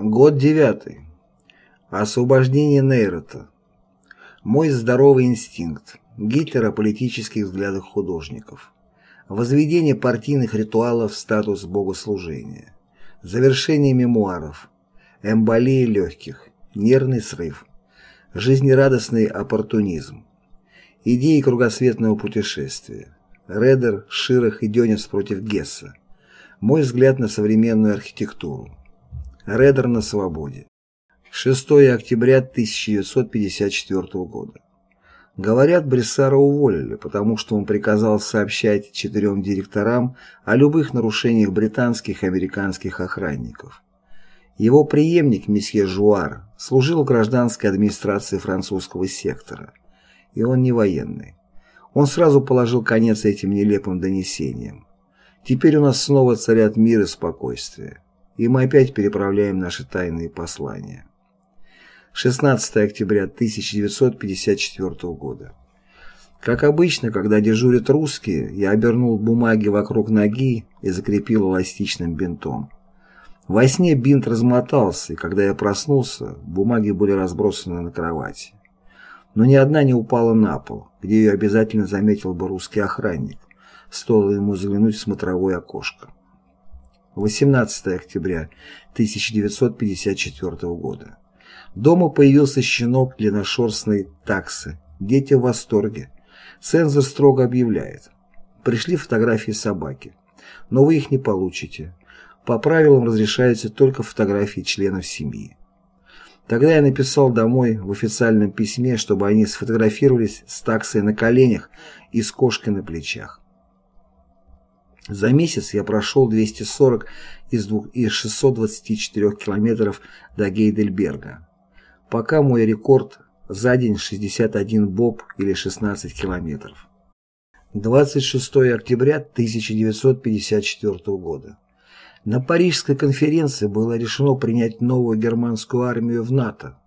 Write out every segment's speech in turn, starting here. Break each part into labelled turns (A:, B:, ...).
A: Год девятый. Освобождение Нейрота. Мой здоровый инстинкт. Гитлер о политических взглядах художников. Возведение партийных ритуалов в статус богослужения. Завершение мемуаров. Эмболия легких. Нервный срыв. Жизнерадостный оппортунизм. Идеи кругосветного путешествия. Редер, Ширах и Дёнец против Гесса. Мой взгляд на современную архитектуру. Редер на свободе. 6 октября 1954 года. Говорят, Брессара уволили, потому что он приказал сообщать четырем директорам о любых нарушениях британских и американских охранников. Его преемник, месье Жуар, служил в гражданской администрации французского сектора, и он не военный. Он сразу положил конец этим нелепым донесениям. Теперь у нас снова царят мир и спокойствие, и мы опять переправляем наши тайные послания. 16 октября 1954 года. Как обычно, когда дежурят русские, я обернул бумаги вокруг ноги и закрепил эластичным бинтом. Во сне бинт размотался, и когда я проснулся, бумаги были разбросаны на кровати. Но ни одна не упала на пол, где ее обязательно заметил бы русский охранник, стоило ему заглянуть в смотровое окошко. 18 октября 1954 года. Дома появился щенок длинношерстной таксы. Дети в восторге. Цензор строго объявляет. Пришли фотографии собаки. Но вы их не получите. По правилам разрешаются только фотографии членов семьи. Тогда я написал домой в официальном письме, чтобы они сфотографировались с таксой на коленях и с кошкой на плечах. За месяц я прошел 240 из, двух, из 624 километров до Гейдельберга. Пока мой рекорд за день 61 боб или 16 километров. 26 октября 1954 года. На Парижской конференции было решено принять новую германскую армию в НАТО.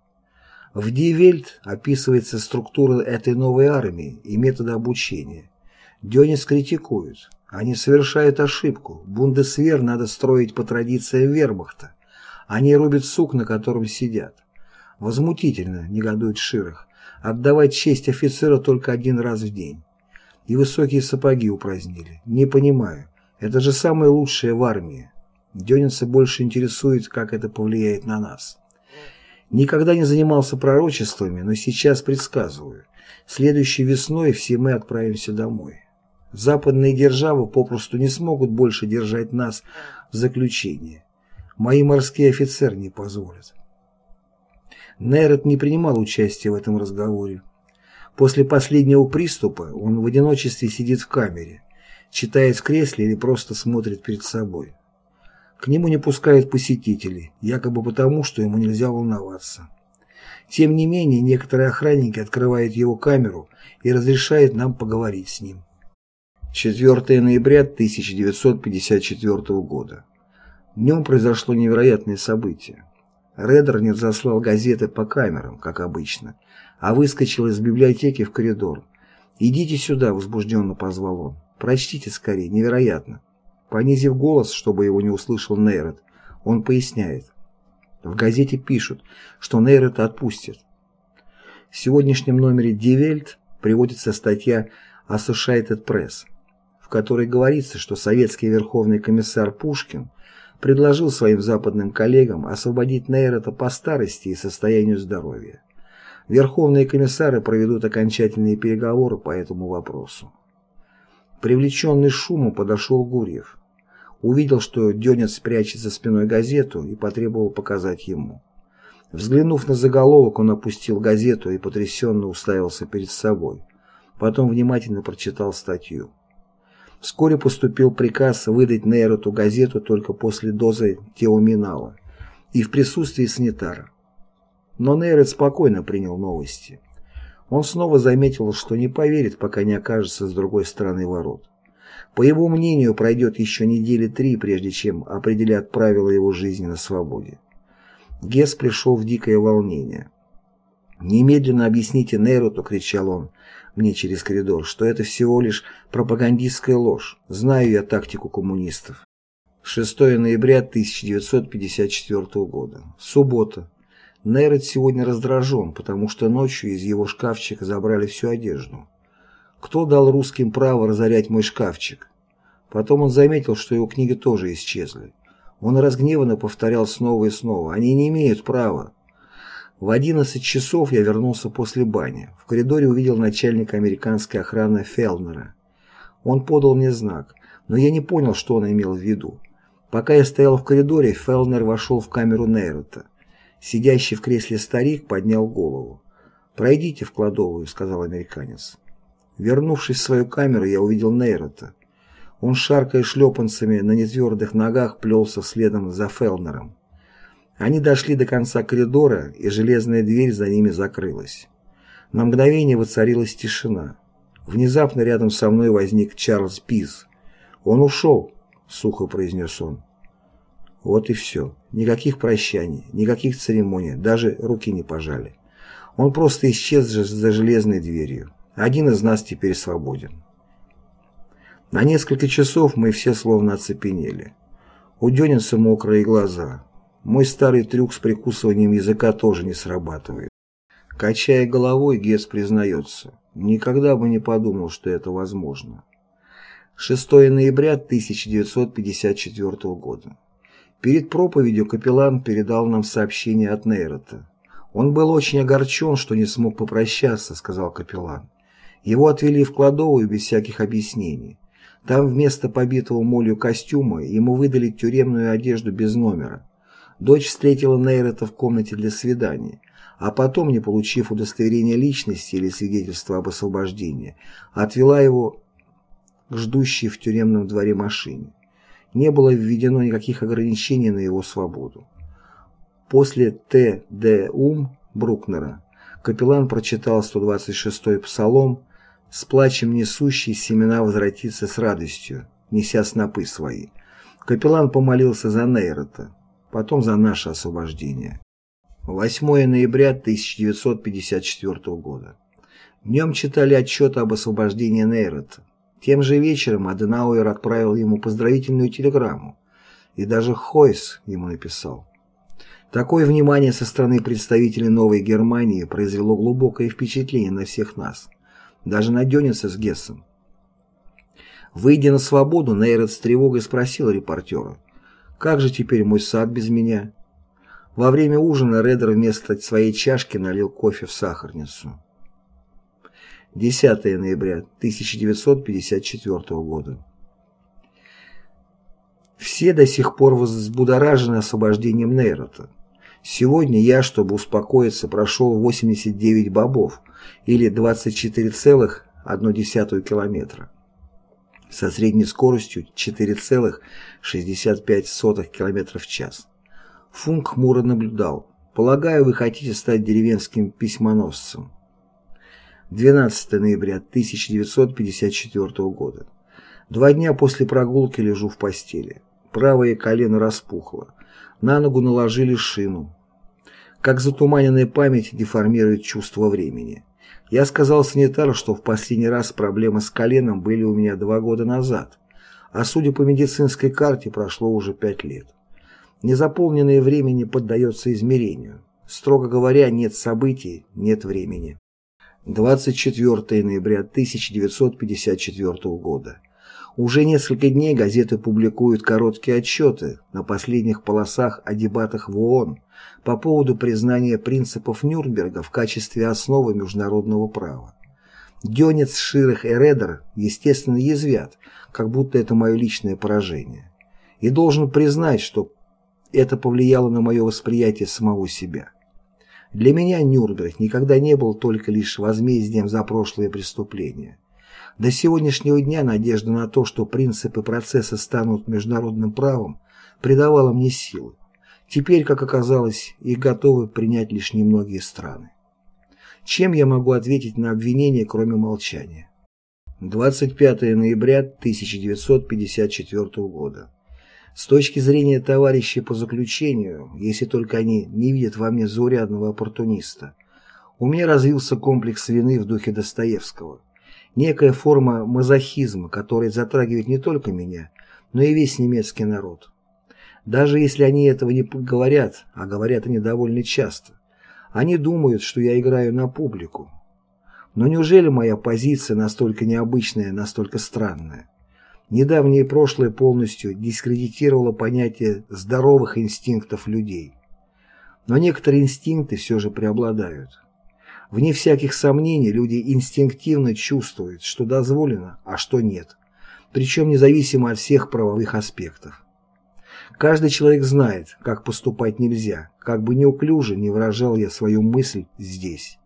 A: В Дивельт описывается структура этой новой армии и методы обучения. Дёнис критикует. Они совершают ошибку. Бундесвер надо строить по традициям вермахта. Они рубят сук, на котором сидят. Возмутительно, негодует Ширах, отдавать честь офицера только один раз в день. И высокие сапоги упразднили. Не понимаю. Это же самое лучшее в армии. Дёнинса больше интересует, как это повлияет на нас. Никогда не занимался пророчествами, но сейчас предсказываю. Следующей весной все мы отправимся домой. Западные державы попросту не смогут больше держать нас в заключении. Мои морские офицеры не позволят. Нейрот не принимал участия в этом разговоре. После последнего приступа он в одиночестве сидит в камере, читает в кресле или просто смотрит перед собой. К нему не пускают посетителей, якобы потому, что ему нельзя волноваться. Тем не менее, некоторые охранники открывают его камеру и разрешают нам поговорить с ним. 4 ноября 1954 года. Днем произошло невероятное событие. Редер не заслал газеты по камерам, как обычно, а выскочил из библиотеки в коридор. «Идите сюда», — возбужденно позвал он. «Прочтите скорее, невероятно». Понизив голос, чтобы его не услышал Нейрат, он поясняет. В газете пишут, что Нейрата отпустят. В сегодняшнем номере «Ди Вельт» приводится статья Associated Press, в которой говорится, что советский верховный комиссар Пушкин предложил своим западным коллегам освободить Нейрота по старости и состоянию здоровья. Верховные комиссары проведут окончательные переговоры по этому вопросу. Привлеченный шумом подошел Гурьев увидел, что Дёнец прячет за спиной газету и потребовал показать ему. Взглянув на заголовок, он опустил газету и потрясенно уставился перед собой. Потом внимательно прочитал статью. Вскоре поступил приказ выдать Нейроту газету только после дозы теоминала и в присутствии санитара. Но Нейрот спокойно принял новости. Он снова заметил, что не поверит, пока не окажется с другой стороны ворот. По его мнению, пройдет еще недели три, прежде чем определят правила его жизни на свободе. Гесс пришел в дикое волнение. «Немедленно объясните Нейроту», — кричал он мне через коридор, «что это всего лишь пропагандистская ложь. Знаю я тактику коммунистов». 6 ноября 1954 года. Суббота. Нейрот сегодня раздражен, потому что ночью из его шкафчика забрали всю одежду. Кто дал русским право разорять мой шкафчик? Потом он заметил, что его книги тоже исчезли. Он разгневанно повторял снова и снова. Они не имеют права. В 11 часов я вернулся после бани. В коридоре увидел начальника американской охраны Фелнера. Он подал мне знак, но я не понял, что он имел в виду. Пока я стоял в коридоре, Фелнер вошел в камеру Нейрота. Сидящий в кресле старик поднял голову. «Пройдите в кладовую», — сказал американец. Вернувшись в свою камеру, я увидел Нейрота. Он, шаркая шлепанцами на нетвердых ногах, плелся следом за Фелнером. Они дошли до конца коридора, и железная дверь за ними закрылась. На мгновение воцарилась тишина. Внезапно рядом со мной возник Чарльз Пиз. «Он ушел», сухо произнес он. Вот и все. Никаких прощаний, никаких церемоний, даже руки не пожали. Он просто исчез за железной дверью. Один из нас теперь свободен. На несколько часов мы все словно оцепенели. У Дёнинса мокрые глаза. Мой старый трюк с прикусыванием языка тоже не срабатывает. Качая головой, Гетц признается. Никогда бы не подумал, что это возможно. 6 ноября 1954 года. Перед проповедью капеллан передал нам сообщение от Нейрота. «Он был очень огорчен, что не смог попрощаться», — сказал капеллан. Его отвели в кладовую без всяких объяснений. Там вместо побитого молью костюма ему выдали тюремную одежду без номера. Дочь встретила Нейрота в комнате для свидания, а потом, не получив удостоверения личности или свидетельства об освобождении, отвела его к ждущей в тюремном дворе машине. Не было введено никаких ограничений на его свободу. После Т. Д. Ум Брукнера капеллан прочитал 126-й псалом «С плачем несущий семена возвратится с радостью, неся снопы свои». Капеллан помолился за Нейрота, потом за наше освобождение. 8 ноября 1954 года. Днем читали отчет об освобождении Нейрота. Тем же вечером Аденауэр отправил ему поздравительную телеграмму, и даже Хойс ему написал. Такое внимание со стороны представителей Новой Германии произвело глубокое впечатление на всех нас, даже на Дёниса с Гессом. Выйдя на свободу, Нейрот с тревогой спросил репортера, «Как же теперь мой сад без меня?» Во время ужина Редер вместо своей чашки налил кофе в сахарницу. 10 ноября 1954 года. Все до сих пор взбудоражены освобождением Нейрота. Сегодня я, чтобы успокоиться, прошел 89 бобов, или 24,1 километра, со средней скоростью 4,65 км в час. Функ хмуро наблюдал. «Полагаю, вы хотите стать деревенским письмоносцем». 12 ноября 1954 года. Два дня после прогулки лежу в постели. Правое колено распухло. На ногу наложили шину. Как затуманенная память деформирует чувство времени. Я сказал санитару, что в последний раз проблемы с коленом были у меня два года назад, а судя по медицинской карте, прошло уже пять лет. Незаполненное время не поддается измерению. Строго говоря, нет событий, нет времени. 24 ноября 1954 года. Уже несколько дней газеты публикуют короткие отчеты на последних полосах о дебатах в ООН по поводу признания принципов Нюрнберга в качестве основы международного права. Дёнец, Ширах и Редер, естественно, язвят, как будто это мое личное поражение. И должен признать, что это повлияло на мое восприятие самого себя. Для меня Нюрнберг никогда не был только лишь возмездием за прошлые преступления. До сегодняшнего дня надежда на то, что принципы процесса станут международным правом, придавала мне силы. Теперь, как оказалось, их готовы принять лишь немногие страны. Чем я могу ответить на обвинение, кроме молчания? 25 ноября 1954 года. С точки зрения товарищей по заключению, если только они не видят во мне заурядного оппортуниста, у меня развился комплекс вины в духе Достоевского. Некая форма мазохизма, которая затрагивает не только меня, но и весь немецкий народ. Даже если они этого не говорят, а говорят они довольно часто, они думают, что я играю на публику. Но неужели моя позиция настолько необычная, настолько странная? Недавнее прошлое полностью дискредитировало понятие здоровых инстинктов людей. Но некоторые инстинкты все же преобладают. Вне всяких сомнений люди инстинктивно чувствуют, что дозволено, а что нет, причем независимо от всех правовых аспектов. Каждый человек знает, как поступать нельзя, как бы неуклюже не выражал я свою мысль здесь.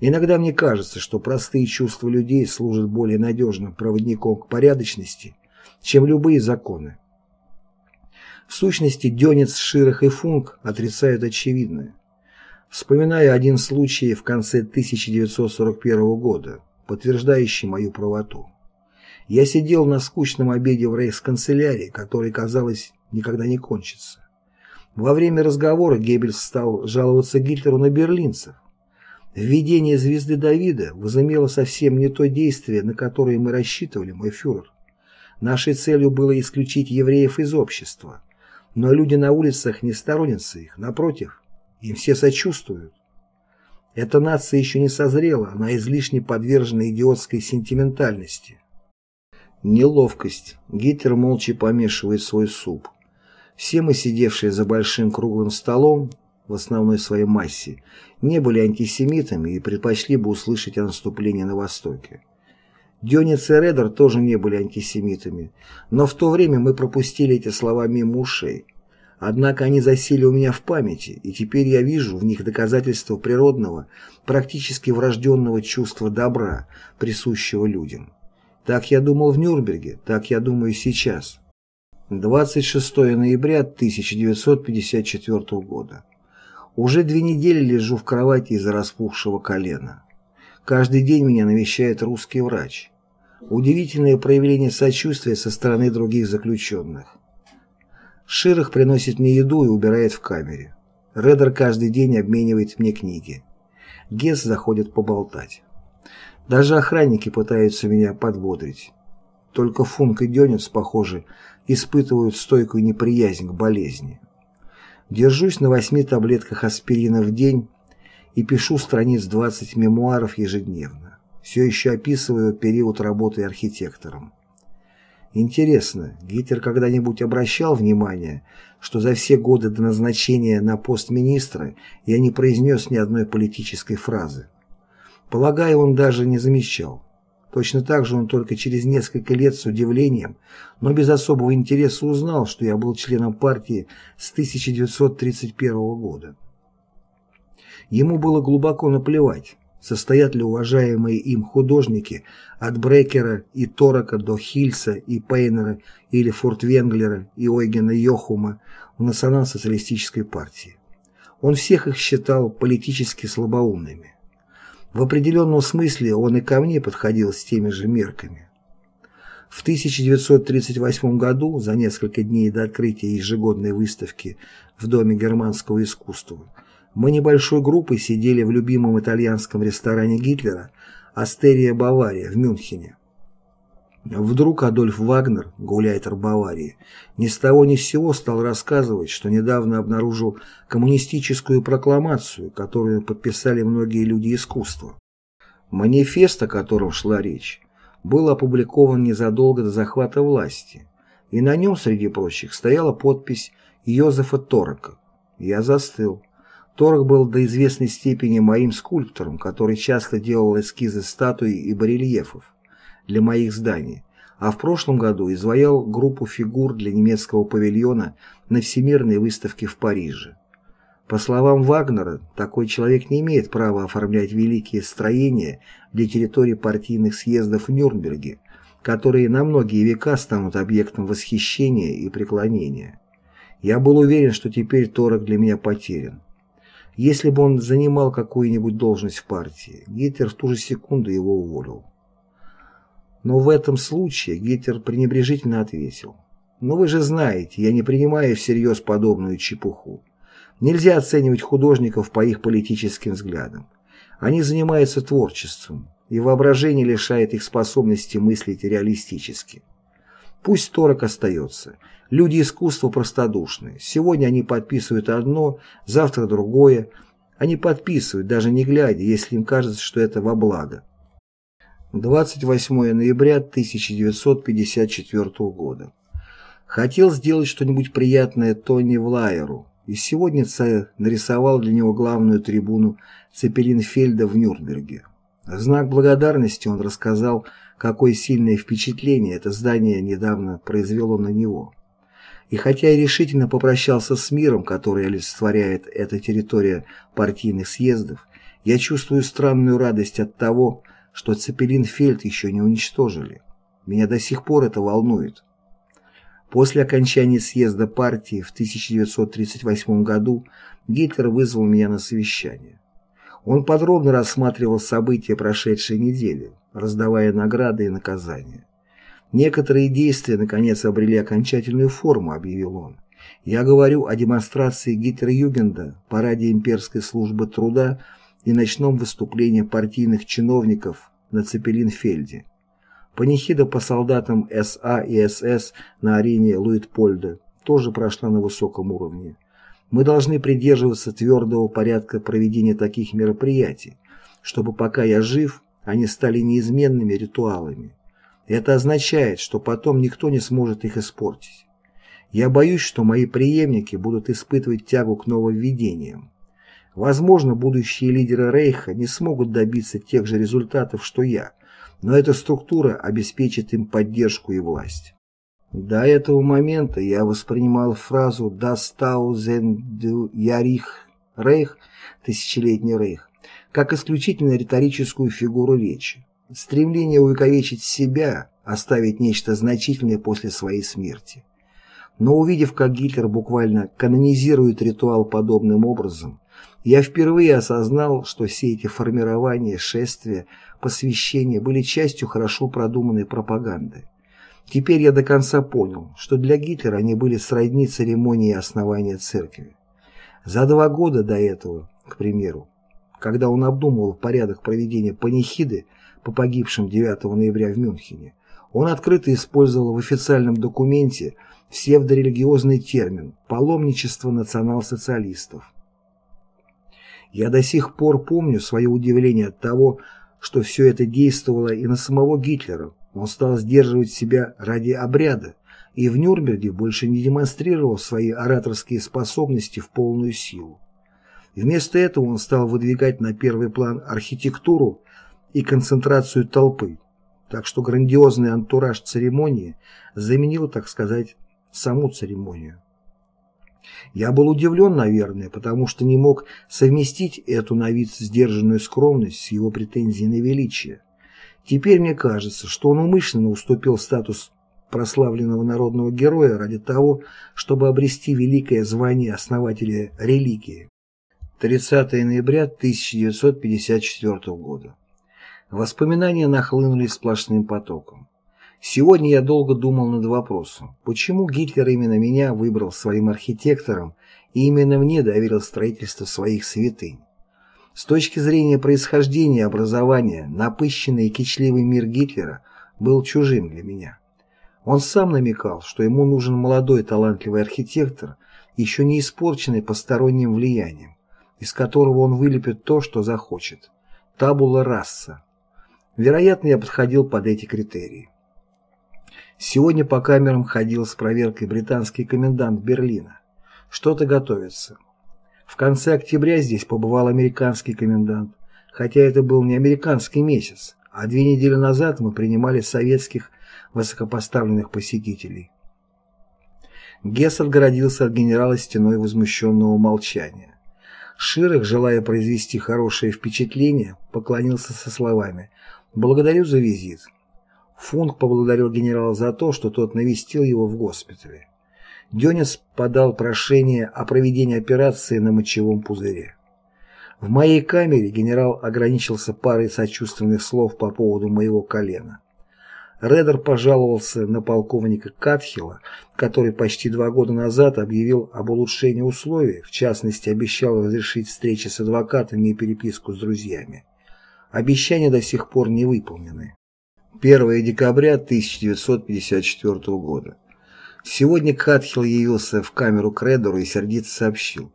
A: Иногда мне кажется, что простые чувства людей служат более надежным проводником к порядочности, чем любые законы. В сущности, Дёнец, Ширах и Функ отрицают очевидное. Вспоминаю один случай в конце 1941 года, подтверждающий мою правоту. Я сидел на скучном обеде в рейхсканцелярии, который, казалось, никогда не кончится. Во время разговора Геббельс стал жаловаться Гитлеру на берлинцев. Введение звезды Давида возымело совсем не то действие, на которое мы рассчитывали, мой фюрер. Нашей целью было исключить евреев из общества. Но люди на улицах не сторонятся их, напротив, им все сочувствуют. Эта нация еще не созрела, она излишне подвержена идиотской сентиментальности. Неловкость. Гитлер молча помешивает свой суп. Все мы, сидевшие за большим круглым столом, в основной своей массе, не были антисемитами и предпочли бы услышать о наступлении на Востоке. Дёнец и Редер тоже не были антисемитами, но в то время мы пропустили эти слова мимо ушей. Однако они засели у меня в памяти, и теперь я вижу в них доказательство природного, практически врожденного чувства добра, присущего людям. Так я думал в Нюрнберге, так я думаю сейчас. 26 ноября 1954 года. Уже две недели лежу в кровати из-за распухшего колена. Каждый день меня навещает русский врач. Удивительное проявление сочувствия со стороны других заключенных. Ширах приносит мне еду и убирает в камере. Редер каждый день обменивает мне книги. Гесс заходит поболтать. Даже охранники пытаются меня подбодрить. Только Функ и Дёнец, похоже, испытывают стойкую неприязнь к болезни. Держусь на восьми таблетках аспирина в день и пишу страниц 20 мемуаров ежедневно. Все еще описываю период работы архитектором. Интересно, Гитлер когда-нибудь обращал внимание, что за все годы до назначения на пост министра я не произнес ни одной политической фразы? Полагаю, он даже не замечал. Точно так же он только через несколько лет с удивлением, но без особого интереса узнал, что я был членом партии с 1931 года. Ему было глубоко наплевать, состоят ли уважаемые им художники от Брекера и Торака до Хильса и Пейнера или Фуртвенглера и Ойгена Йохума в национал-социалистической партии. Он всех их считал политически слабоумными. В определенном смысле он и ко мне подходил с теми же мерками. В 1938 году, за несколько дней до открытия ежегодной выставки в Доме германского искусства, мы небольшой группой сидели в любимом итальянском ресторане Гитлера «Астерия Бавария» в Мюнхене. Вдруг Адольф Вагнер, гауляйтер Баварии, ни с того ни с сего стал рассказывать, что недавно обнаружил коммунистическую прокламацию, которую подписали многие люди искусства. Манифест, о котором шла речь, был опубликован незадолго до захвата власти, и на нем, среди прочих, стояла подпись Йозефа Торака. Я застыл. Торг был до известной степени моим скульптором, который часто делал эскизы статуй и барельефов для моих зданий, а в прошлом году изваял группу фигур для немецкого павильона на Всемирной выставке в Париже. По словам Вагнера, такой человек не имеет права оформлять великие строения для территории партийных съездов в Нюрнберге, которые на многие века станут объектом восхищения и преклонения. Я был уверен, что теперь Торок для меня потерян. Если бы он занимал какую-нибудь должность в партии, Гитлер в ту же секунду его уволил. Но в этом случае Гитлер пренебрежительно ответил. «Но вы же знаете, я не принимаю всерьез подобную чепуху. Нельзя оценивать художников по их политическим взглядам. Они занимаются творчеством, и воображение лишает их способности мыслить реалистически. Пусть Торок остается. Люди искусства простодушны. Сегодня они подписывают одно, завтра другое. Они подписывают, даже не глядя, если им кажется, что это во благо. 28 ноября 1954 года. Хотел сделать что-нибудь приятное Тони Влайеру, и сегодня нарисовал для него главную трибуну Цепелинфельда в Нюрнберге. В знак благодарности он рассказал, какое сильное впечатление это здание недавно произвело на него. И хотя я решительно попрощался с миром, который олицетворяет эта территория партийных съездов, я чувствую странную радость от того, что Цепелинфельд еще не уничтожили. Меня до сих пор это волнует. После окончания съезда партии в 1938 году Гитлер вызвал меня на совещание. Он подробно рассматривал события прошедшей недели, раздавая награды и наказания. Некоторые действия, наконец, обрели окончательную форму, объявил он. Я говорю о демонстрации Гитлер-Югенда, параде имперской службы труда и ночном выступлении партийных чиновников на Цепелинфельде. Панихида по солдатам СА и СС на арене Луитпольда тоже прошла на высоком уровне. Мы должны придерживаться твердого порядка проведения таких мероприятий, чтобы пока я жив, они стали неизменными ритуалами. Это означает, что потом никто не сможет их испортить. Я боюсь, что мои преемники будут испытывать тягу к нововведениям. Возможно, будущие лидеры Рейха не смогут добиться тех же результатов, что я – но эта структура обеспечит им поддержку и власть. До этого момента я воспринимал фразу «Das Tausendjährige Reich» «Тысячелетний Рейх» как исключительно риторическую фигуру речи, стремление увековечить себя, оставить нечто значительное после своей смерти. Но увидев, как Гитлер буквально канонизирует ритуал подобным образом, я впервые осознал, что все эти формирования, шествия, посвящения были частью хорошо продуманной пропаганды. Теперь я до конца понял, что для Гитлера они были сродни церемонии основания церкви. За два года до этого, к примеру, когда он обдумывал порядок проведения панихиды по погибшим 9 ноября в Мюнхене, он открыто использовал в официальном документе псевдорелигиозный термин «паломничество национал-социалистов». Я до сих пор помню свое удивление от того, что все это действовало и на самого Гитлера. Он стал сдерживать себя ради обряда, и в Нюрнберге больше не демонстрировал свои ораторские способности в полную силу. Вместо этого он стал выдвигать на первый план архитектуру и концентрацию толпы, так что грандиозный антураж церемонии заменил, так сказать, саму церемонию. Я был удивлен, наверное, потому что не мог совместить эту на вид сдержанную скромность с его претензией на величие. Теперь мне кажется, что он умышленно уступил статус прославленного народного героя ради того, чтобы обрести великое звание основателя религии. 30 ноября 1954 года. Воспоминания нахлынули сплошным потоком. Сегодня я долго думал над вопросом, почему Гитлер именно меня выбрал своим архитектором и именно мне доверил строительство своих святынь. С точки зрения происхождения и образования, напыщенный и кичливый мир Гитлера был чужим для меня. Он сам намекал, что ему нужен молодой талантливый архитектор, еще не испорченный посторонним влиянием, из которого он вылепит то, что захочет. Табула раса. Вероятно, я подходил под эти критерии. Сегодня по камерам ходил с проверкой британский комендант Берлина. Что-то готовится. В конце октября здесь побывал американский комендант, хотя это был не американский месяц, а две недели назад мы принимали советских высокопоставленных посетителей. Гесс отгородился от генерала стеной возмущенного молчания. Ширах, желая произвести хорошее впечатление, поклонился со словами «Благодарю за визит. Функ поблагодарил генерала за то, что тот навестил его в госпитале. Дёнец подал прошение о проведении операции на мочевом пузыре. В моей камере генерал ограничился парой сочувственных слов по поводу моего колена. Редер пожаловался на полковника Катхила, который почти два года назад объявил об улучшении условий, в частности обещал разрешить встречи с адвокатами и переписку с друзьями. Обещания до сих пор не выполнены. 1 декабря 1954 года. Сегодня Катхил явился в камеру к Редеру и сердито сообщил.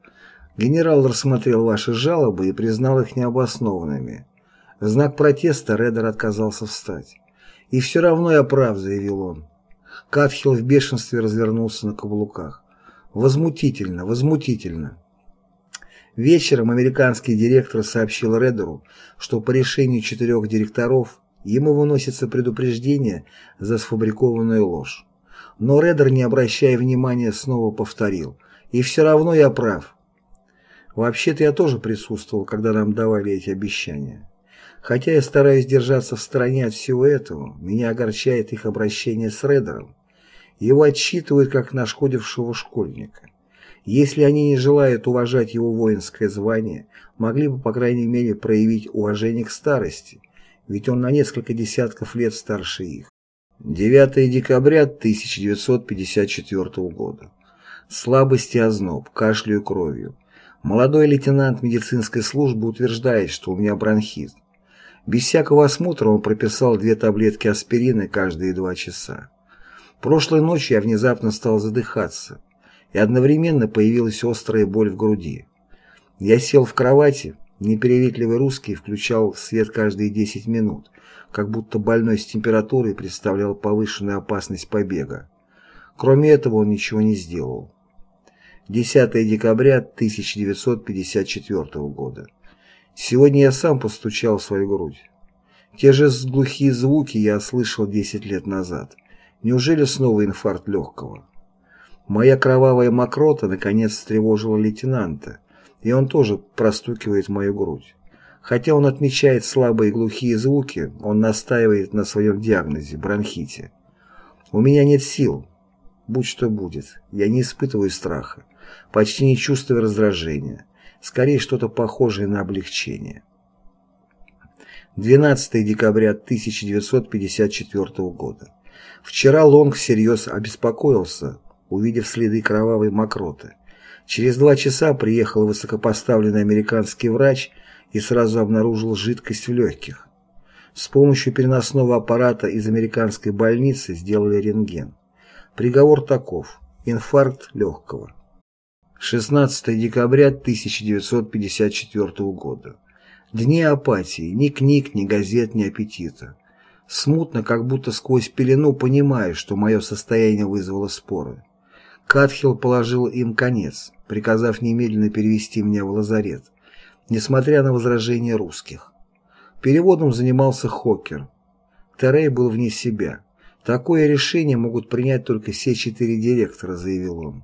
A: Генерал рассмотрел ваши жалобы и признал их необоснованными. В знак протеста Редер отказался встать. «И все равно я прав», — заявил он. Катхил в бешенстве развернулся на каблуках. «Возмутительно, возмутительно». Вечером американский директор сообщил Редеру, что по решению четырех директоров ему выносится предупреждение за сфабрикованную ложь. Но Редер, не обращая внимания, снова повторил. «И все равно я прав». Вообще-то я тоже присутствовал, когда нам давали эти обещания. Хотя я стараюсь держаться в стороне от всего этого, меня огорчает их обращение с Редером. Его отчитывают как нашкодившего школьника. Если они не желают уважать его воинское звание, могли бы, по крайней мере, проявить уважение к старости, ведь он на несколько десятков лет старше их. 9 декабря 1954 года. Слабость и озноб, кашлю и кровью. Молодой лейтенант медицинской службы утверждает, что у меня бронхит. Без всякого осмотра он прописал две таблетки аспирина каждые два часа. Прошлой ночью я внезапно стал задыхаться, и одновременно появилась острая боль в груди. Я сел в кровати, непереветливый русский включал свет каждые 10 минут, как будто больной с температурой представлял повышенную опасность побега. Кроме этого он ничего не сделал. 10 декабря 1954 года. Сегодня я сам постучал в свою грудь. Те же глухие звуки я слышал 10 лет назад. Неужели снова инфаркт легкого? Моя кровавая мокрота наконец встревожила лейтенанта, и он тоже простукивает мою грудь. Хотя он отмечает слабые глухие звуки, он настаивает на своем диагнозе – бронхите. У меня нет сил. Будь что будет. Я не испытываю страха. Почти не чувствую раздражения скорее что-то похожее на облегчение. 12 декабря 1954 года. Вчера Лонг всерьез обеспокоился, увидев следы кровавой мокроты. Через два часа приехал высокопоставленный американский врач и сразу обнаружил жидкость в легких. С помощью переносного аппарата из американской больницы сделали рентген. Приговор таков – инфаркт легкого. 16 декабря 1954 года. Дни апатии, ни книг, ни газет, ни аппетита. Смутно, как будто сквозь пелену понимаю, что мое состояние вызвало споры. Катхил положил им конец, приказав немедленно перевести меня в лазарет, несмотря на возражения русских. Переводом занимался Хокер. Терей был вне себя. Такое решение могут принять только все четыре директора, заявил он.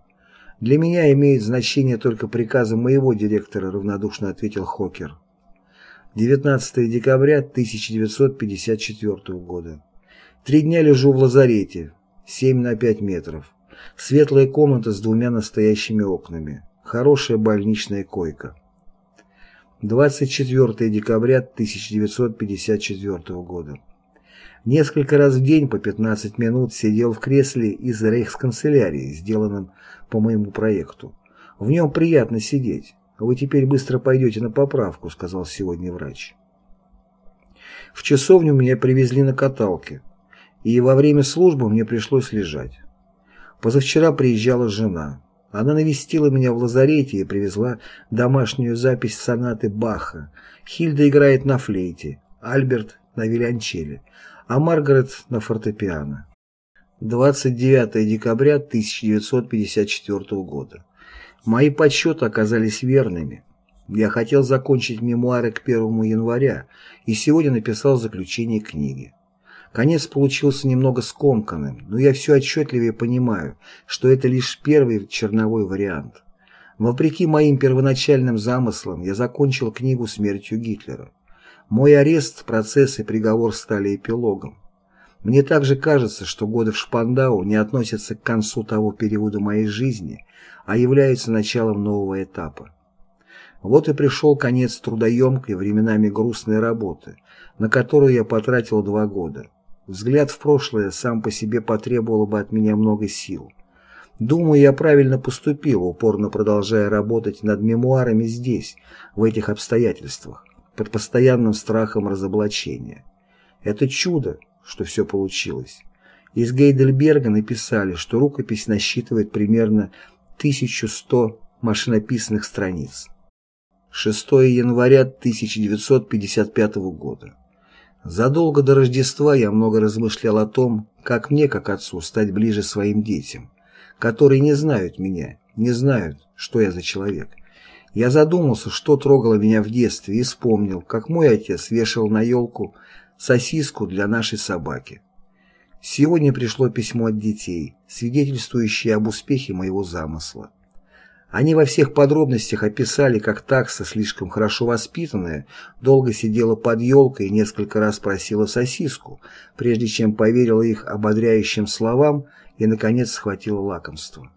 A: «Для меня имеет значение только приказы моего директора», равнодушно ответил Хокер. 19 декабря 1954 года. Три дня лежу в лазарете, 7 на 5 метров. Светлая комната с двумя настоящими окнами. Хорошая больничная койка. 24 декабря 1954 года. Несколько раз в день по 15 минут сидел в кресле из рейхсканцелярии, сделанном по моему проекту. В нем приятно сидеть. Вы теперь быстро пойдете на поправку, сказал сегодня врач. В часовню меня привезли на каталке, и во время службы мне пришлось лежать. Позавчера приезжала жена. Она навестила меня в лазарете и привезла домашнюю запись сонаты Баха. Хильда играет на флейте, Альберт на виолончели, а Маргарет на фортепиано. 29 декабря 1954 года. Мои подсчеты оказались верными. Я хотел закончить мемуары к 1 января и сегодня написал заключение книги. Конец получился немного скомканным, но я все отчетливее понимаю, что это лишь первый черновой вариант. Вопреки моим первоначальным замыслам, я закончил книгу смертью Гитлера. Мой арест, процесс и приговор стали эпилогом. Мне также кажется, что годы в Шпандау не относятся к концу того периода моей жизни, а являются началом нового этапа. Вот и пришел конец трудоемкой, временами грустной работы, на которую я потратил два года. Взгляд в прошлое сам по себе потребовал бы от меня много сил. Думаю, я правильно поступил, упорно продолжая работать над мемуарами здесь, в этих обстоятельствах, под постоянным страхом разоблачения. Это чудо, что все получилось. Из Гейдельберга написали, что рукопись насчитывает примерно 1100 машинописных страниц. 6 января 1955 года. Задолго до Рождества я много размышлял о том, как мне, как отцу, стать ближе своим детям, которые не знают меня, не знают, что я за человек. Я задумался, что трогало меня в детстве, и вспомнил, как мой отец вешал на елку сосиску для нашей собаки. Сегодня пришло письмо от детей, свидетельствующее об успехе моего замысла. Они во всех подробностях описали, как такса, слишком хорошо воспитанная, долго сидела под елкой и несколько раз просила сосиску, прежде чем поверила их ободряющим словам и, наконец, схватила лакомство.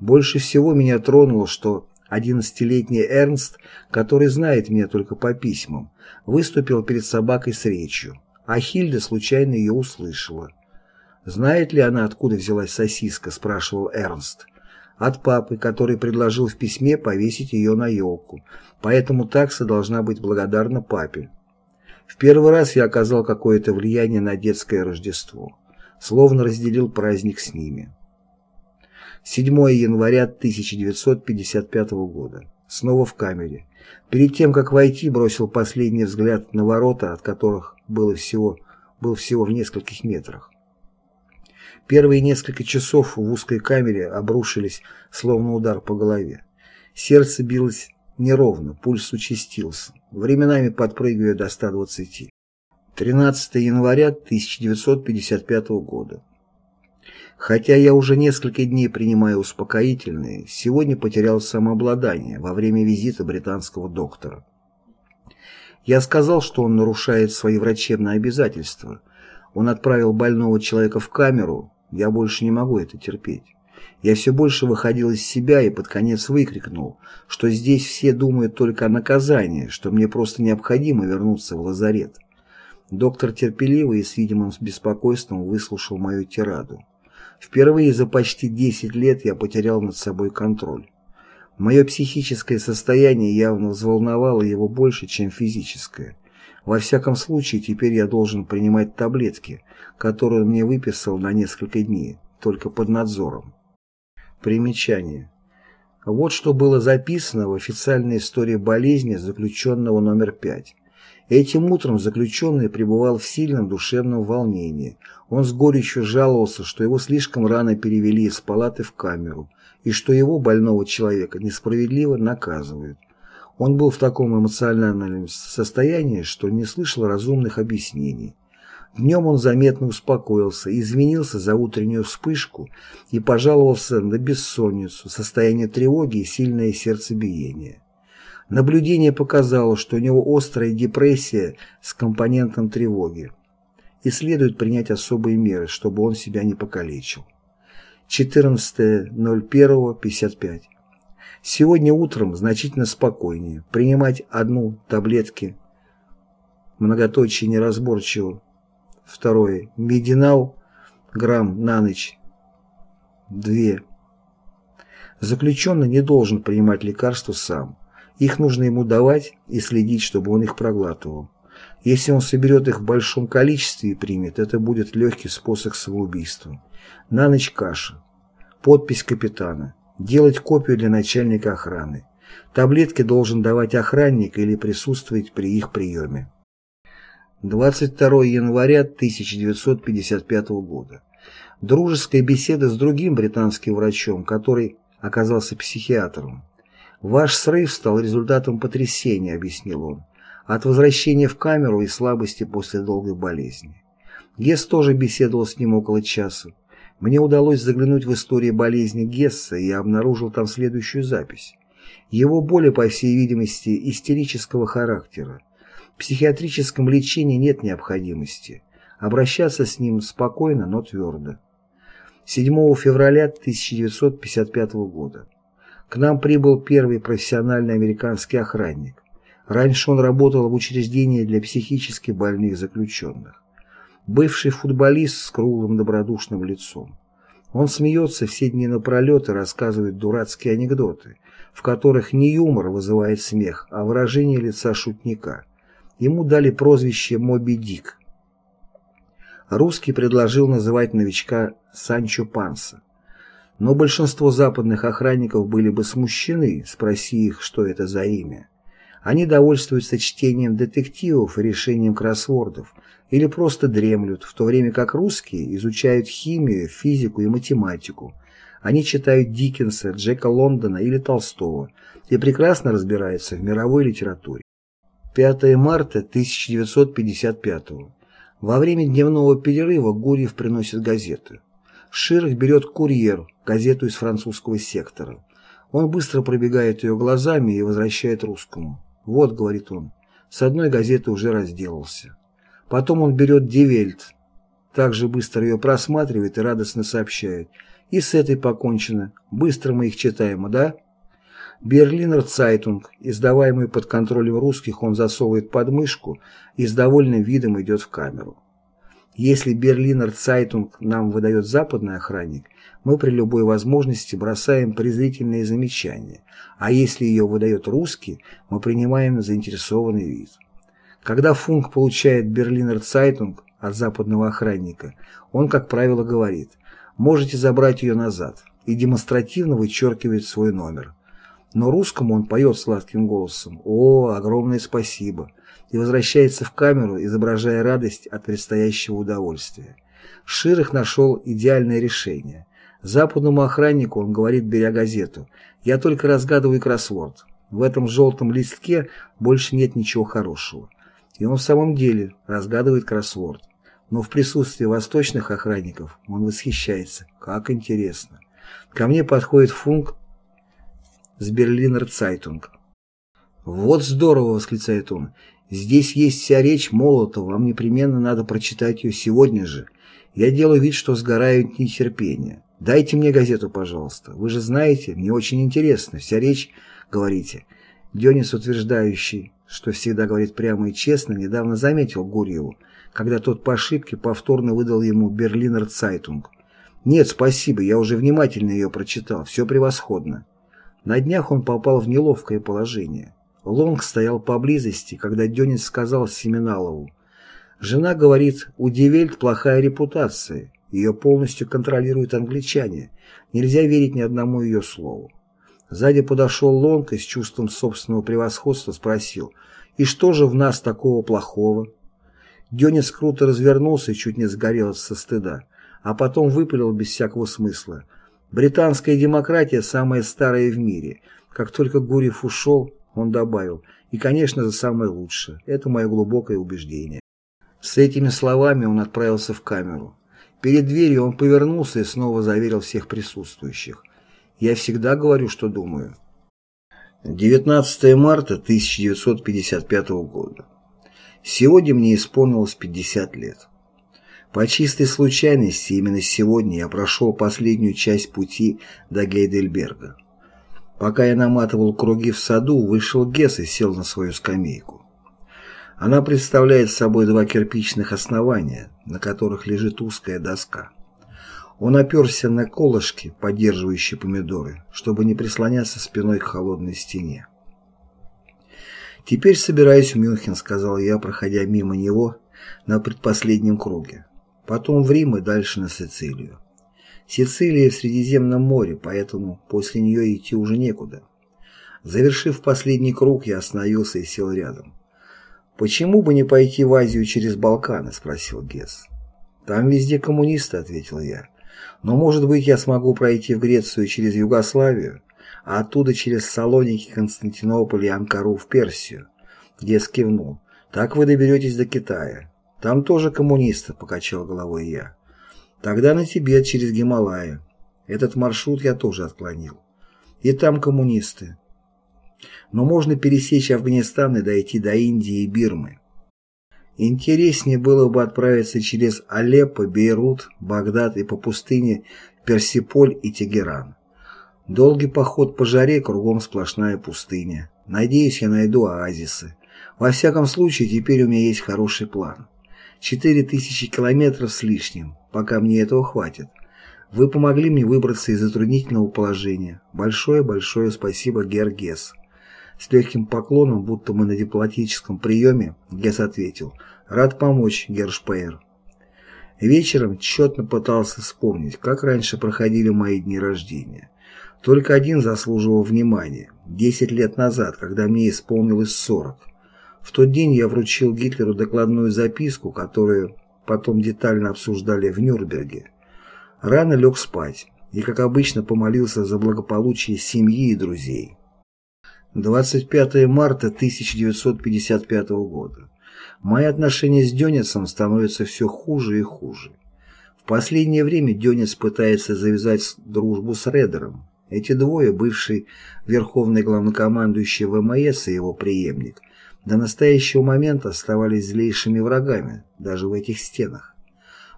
A: Больше всего меня тронуло, что одиннадцатилетний Эрнст, который знает меня только по письмам, выступил перед собакой с речью, а Хильда случайно ее услышала. «Знает ли она, откуда взялась сосиска?» – спрашивал Эрнст от папы, который предложил в письме повесить ее на елку, поэтому такса должна быть благодарна папе. В первый раз я оказал какое-то влияние на детское Рождество, словно разделил праздник с ними. 7 января 1955 года. Снова в камере. Перед тем, как войти, бросил последний взгляд на ворота, от которых было всего, был всего в нескольких метрах. Первые несколько часов в узкой камере обрушились, словно удар по голове. Сердце билось неровно, пульс участился, временами подпрыгивая до 120. 13 января 1955 года. Хотя я уже несколько дней принимаю успокоительные, сегодня потерял самообладание во время визита британского доктора. Я сказал, что он нарушает свои врачебные обязательства. Он отправил больного человека в камеру, я больше не могу это терпеть. Я все больше выходил из себя и под конец выкрикнул, что здесь все думают только о наказании, что мне просто необходимо вернуться в лазарет. Доктор терпеливо и с видимым беспокойством выслушал мою тираду. Впервые за почти 10 лет я потерял над собой контроль. Мое психическое состояние явно взволновало его больше, чем физическое. Во всяком случае, теперь я должен принимать таблетки, которые он мне выписал на несколько дней, только под надзором. Примечание. Вот что было записано в официальной истории болезни заключенного номер 5. Этим утром заключенный пребывал в сильном душевном волнении. Он с горечью жаловался, что его слишком рано перевели из палаты в камеру, и что его, больного человека, несправедливо наказывают. Он был в таком эмоциональном состоянии, что не слышал разумных объяснений. Днем он заметно успокоился, извинился за утреннюю вспышку и пожаловался на бессонницу, состояние тревоги и сильное сердцебиение. Наблюдение показало, что у него острая депрессия с компонентом тревоги, и следует принять особые меры, чтобы он себя не покалечил. 14.01.55 Сегодня утром значительно спокойнее. Принимать одну таблетки, многоточие неразборчиво. Второе. Мединал, грамм на ночь. Две. Заключенный не должен принимать лекарства сам. Их нужно ему давать и следить, чтобы он их проглатывал. Если он соберет их в большом количестве и примет, это будет легкий способ самоубийства. На ночь каша. Подпись капитана. Делать копию для начальника охраны. Таблетки должен давать охранник или присутствовать при их приеме. 22 января 1955 года. Дружеская беседа с другим британским врачом, который оказался психиатром. «Ваш срыв стал результатом потрясения», — объяснил он, «от возвращения в камеру и слабости после долгой болезни». Гесс тоже беседовал с ним около часа. Мне удалось заглянуть в историю болезни Гесса и обнаружил там следующую запись. Его боли, по всей видимости, истерического характера. В психиатрическом лечении нет необходимости. Обращаться с ним спокойно, но твердо. 7 февраля 1955 года. К нам прибыл первый профессиональный американский охранник. Раньше он работал в учреждении для психически больных заключенных бывший футболист с круглым добродушным лицом. Он смеется все дни напролет и рассказывает дурацкие анекдоты, в которых не юмор вызывает смех, а выражение лица шутника. Ему дали прозвище «Моби Дик». Русский предложил называть новичка Санчо Панса. Но большинство западных охранников были бы смущены, спроси их, что это за имя. Они довольствуются чтением детективов и решением кроссвордов, или просто дремлют, в то время как русские изучают химию, физику и математику. Они читают Диккенса, Джека Лондона или Толстого и прекрасно разбираются в мировой литературе. 5 марта 1955 Во время дневного перерыва Гурьев приносит газеты. Ширах берет «Курьер», газету из французского сектора. Он быстро пробегает ее глазами и возвращает русскому. «Вот», — говорит он, — «с одной газеты уже разделался». Потом он берет «Ди Вельт», также быстро ее просматривает и радостно сообщает. «И с этой покончено. Быстро мы их читаем, да?» Берлинер Цайтунг, издаваемый под контролем русских, он засовывает под мышку и с довольным видом идет в камеру. Если Берлинер Цайтунг нам выдает западный охранник, мы при любой возможности бросаем презрительные замечания, а если ее выдает русский, мы принимаем заинтересованный вид. Когда Функ получает Берлинер Цайтунг от западного охранника, он, как правило, говорит «можете забрать ее назад» и демонстративно вычеркивает свой номер. Но русскому он поет сладким голосом «О, огромное спасибо!» и возвращается в камеру, изображая радость от предстоящего удовольствия. Ширых нашел идеальное решение. Западному охраннику он говорит, беря газету, «Я только разгадываю кроссворд. В этом желтом листке больше нет ничего хорошего». И он в самом деле разгадывает кроссворд. Но в присутствии восточных охранников он восхищается. Как интересно. Ко мне подходит Функ с Берлинер Цайтунг. «Вот здорово!» — восклицает он. Здесь есть вся речь Молотова, вам непременно надо прочитать ее сегодня же. Я делаю вид, что сгораю от нетерпения. Дайте мне газету, пожалуйста. Вы же знаете, мне очень интересно. Вся речь, говорите. Дёниц, утверждающий, что всегда говорит прямо и честно, недавно заметил Гурьеву, когда тот по ошибке повторно выдал ему «Берлинер Цайтунг». «Нет, спасибо, я уже внимательно ее прочитал, все превосходно». На днях он попал в неловкое положение. Лонг стоял поблизости, когда Дёниц сказал Семеналову. «Жена говорит, у Ди Вельт плохая репутация, ее полностью контролируют англичане, нельзя верить ни одному ее слову». Сзади подошел Лонг и с чувством собственного превосходства спросил, «И что же в нас такого плохого?» Дёнец круто развернулся и чуть не сгорел со стыда, а потом выпалил без всякого смысла. «Британская демократия самая старая в мире. Как только Гурьев ушел, он добавил, и, конечно, за самое лучшее. Это мое глубокое убеждение. С этими словами он отправился в камеру. Перед дверью он повернулся и снова заверил всех присутствующих. «Я всегда говорю, что думаю». 19 марта 1955 года. Сегодня мне исполнилось 50 лет. По чистой случайности именно сегодня я прошел последнюю часть пути до Гейдельберга. Пока я наматывал круги в саду, вышел Гесс и сел на свою скамейку. Она представляет собой два кирпичных основания, на которых лежит узкая доска. Он оперся на колышки, поддерживающие помидоры, чтобы не прислоняться спиной к холодной стене. «Теперь собираюсь в Мюнхен», — сказал я, проходя мимо него на предпоследнем круге. Потом в Рим и дальше на Сицилию. Сицилия в Средиземном море, поэтому после нее идти уже некуда. Завершив последний круг, я остановился и сел рядом. «Почему бы не пойти в Азию через Балканы?» – спросил Гесс. «Там везде коммунисты», – ответил я. «Но, может быть, я смогу пройти в Грецию через Югославию, а оттуда через Салоники, Константинополь и Анкару в Персию?» Гесс кивнул. «Так вы доберетесь до Китая. Там тоже коммунисты», – покачал головой я. Тогда на Тибет через Гималаи. Этот маршрут я тоже отклонил. И там коммунисты. Но можно пересечь Афганистан и дойти до Индии и Бирмы. Интереснее было бы отправиться через Алеппо, Бейрут, Багдад и по пустыне Персиполь и Тегеран. Долгий поход по жаре, кругом сплошная пустыня. Надеюсь, я найду оазисы. Во всяком случае, теперь у меня есть хороший план. Четыре тысячи километров с лишним, пока мне этого хватит. Вы помогли мне выбраться из затруднительного положения. Большое-большое спасибо, Гер Гесс. С легким поклоном, будто мы на дипломатическом приеме, Гесс ответил. Рад помочь, Гер Шпеер. Вечером тщетно пытался вспомнить, как раньше проходили мои дни рождения. Только один заслуживал внимания. Десять лет назад, когда мне исполнилось сорок. В тот день я вручил Гитлеру докладную записку, которую потом детально обсуждали в Нюрнберге. Рано лег спать и, как обычно, помолился за благополучие семьи и друзей. 25 марта 1955 года. Мои отношения с Дёнецом становятся все хуже и хуже. В последнее время Дёнец пытается завязать дружбу с Редером. Эти двое, бывший верховный главнокомандующий ВМС и его преемник, до настоящего момента оставались злейшими врагами, даже в этих стенах.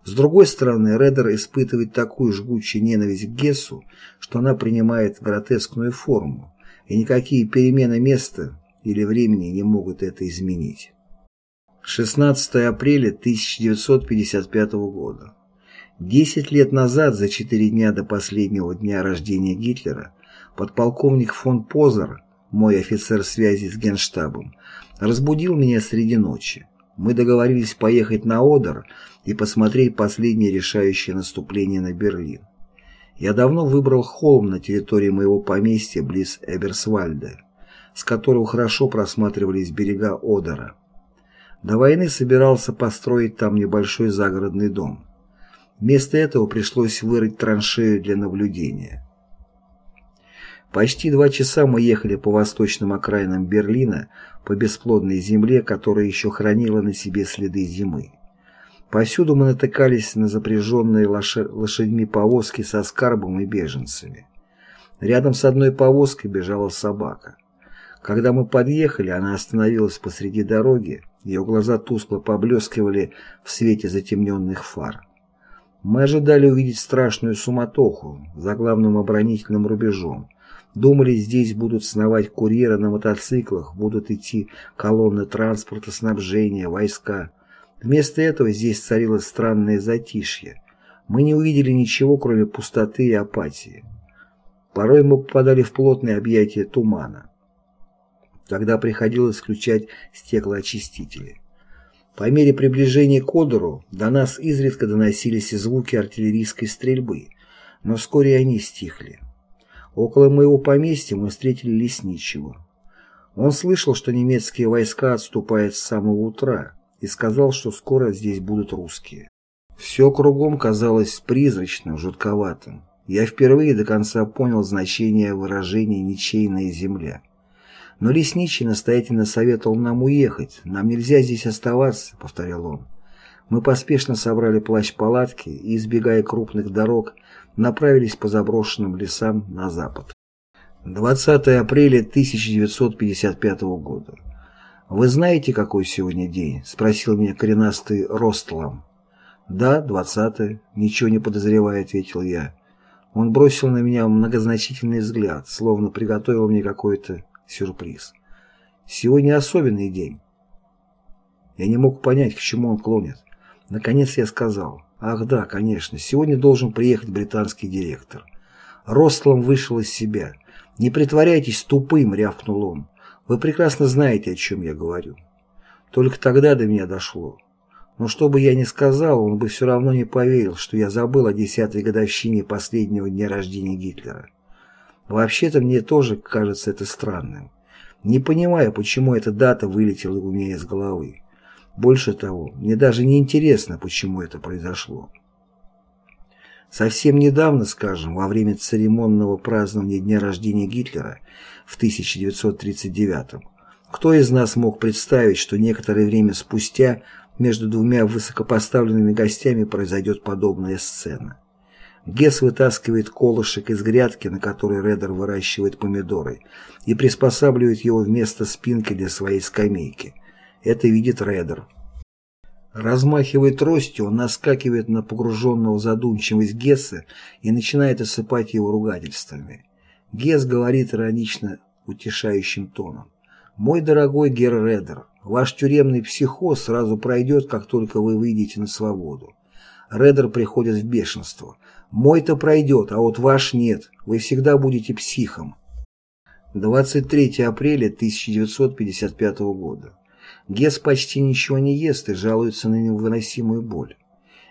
A: С другой стороны, Редер испытывает такую жгучую ненависть к Гессу, что она принимает гротескную форму, и никакие перемены места или времени не могут это изменить. 16 апреля 1955 года. Десять лет назад, за четыре дня до последнего дня рождения Гитлера, подполковник фон Позер, мой офицер связи с Генштабом, разбудил меня среди ночи. Мы договорились поехать на Одер и посмотреть последнее решающее наступление на Берлин. Я давно выбрал холм на территории моего поместья близ Эберсвальда, с которого хорошо просматривались берега Одера. До войны собирался построить там небольшой загородный дом. Вместо этого пришлось вырыть траншею для наблюдения. Почти два часа мы ехали по восточным окраинам Берлина по бесплодной земле, которая еще хранила на себе следы зимы. Повсюду мы натыкались на запряженные лошадьми повозки со скарбом и беженцами. Рядом с одной повозкой бежала собака. Когда мы подъехали, она остановилась посреди дороги, ее глаза тускло поблескивали в свете затемненных фар. Мы ожидали увидеть страшную суматоху за главным оборонительным рубежом. Думали, здесь будут сновать курьеры на мотоциклах, будут идти колонны транспорта, снабжения, войска. Вместо этого здесь царило странное затишье. Мы не увидели ничего, кроме пустоты и апатии. Порой мы попадали в плотные объятия тумана. Тогда приходилось включать стеклоочистители. По мере приближения к Одеру до нас изредка доносились звуки артиллерийской стрельбы, но вскоре они стихли. Около моего поместья мы встретили лесничего. Он слышал, что немецкие войска отступают с самого утра, и сказал, что скоро здесь будут русские. Все кругом казалось призрачным, жутковатым. Я впервые до конца понял значение выражения «ничейная земля». Но лесничий настоятельно советовал нам уехать. Нам нельзя здесь оставаться, повторял он. Мы поспешно собрали плащ-палатки и, избегая крупных дорог, направились по заброшенным лесам на запад. 20 апреля 1955 года. «Вы знаете, какой сегодня день?» – спросил меня коренастый Ростлам. «Да, двадцатое. Ничего не подозревая», – ответил я. Он бросил на меня многозначительный взгляд, словно приготовил мне какой-то сюрприз. Сегодня особенный день. Я не мог понять, к чему он клонит. Наконец я сказал, ах да, конечно, сегодня должен приехать британский директор. Ростлом вышел из себя. «Не притворяйтесь тупым», — рявкнул он. «Вы прекрасно знаете, о чем я говорю». Только тогда до меня дошло. Но что бы я ни сказал, он бы все равно не поверил, что я забыл о десятой годовщине последнего дня рождения Гитлера. Вообще-то мне тоже кажется это странным. Не понимаю, почему эта дата вылетела у меня из головы. Больше того, мне даже не интересно, почему это произошло. Совсем недавно, скажем, во время церемонного празднования дня рождения Гитлера в 1939 кто из нас мог представить, что некоторое время спустя между двумя высокопоставленными гостями произойдет подобная сцена? Гес вытаскивает колышек из грядки, на которой Редер выращивает помидоры, и приспосабливает его вместо спинки для своей скамейки. Это видит Редер. Размахивая тростью, он наскакивает на погруженного в задумчивость Гесса и начинает осыпать его ругательствами. Гесс говорит иронично утешающим тоном. «Мой дорогой Гер Редер, ваш тюремный психоз сразу пройдет, как только вы выйдете на свободу. Редер приходит в бешенство. Мой-то пройдет, а вот ваш нет. Вы всегда будете психом. 23 апреля 1955 года. Гес почти ничего не ест и жалуется на невыносимую боль.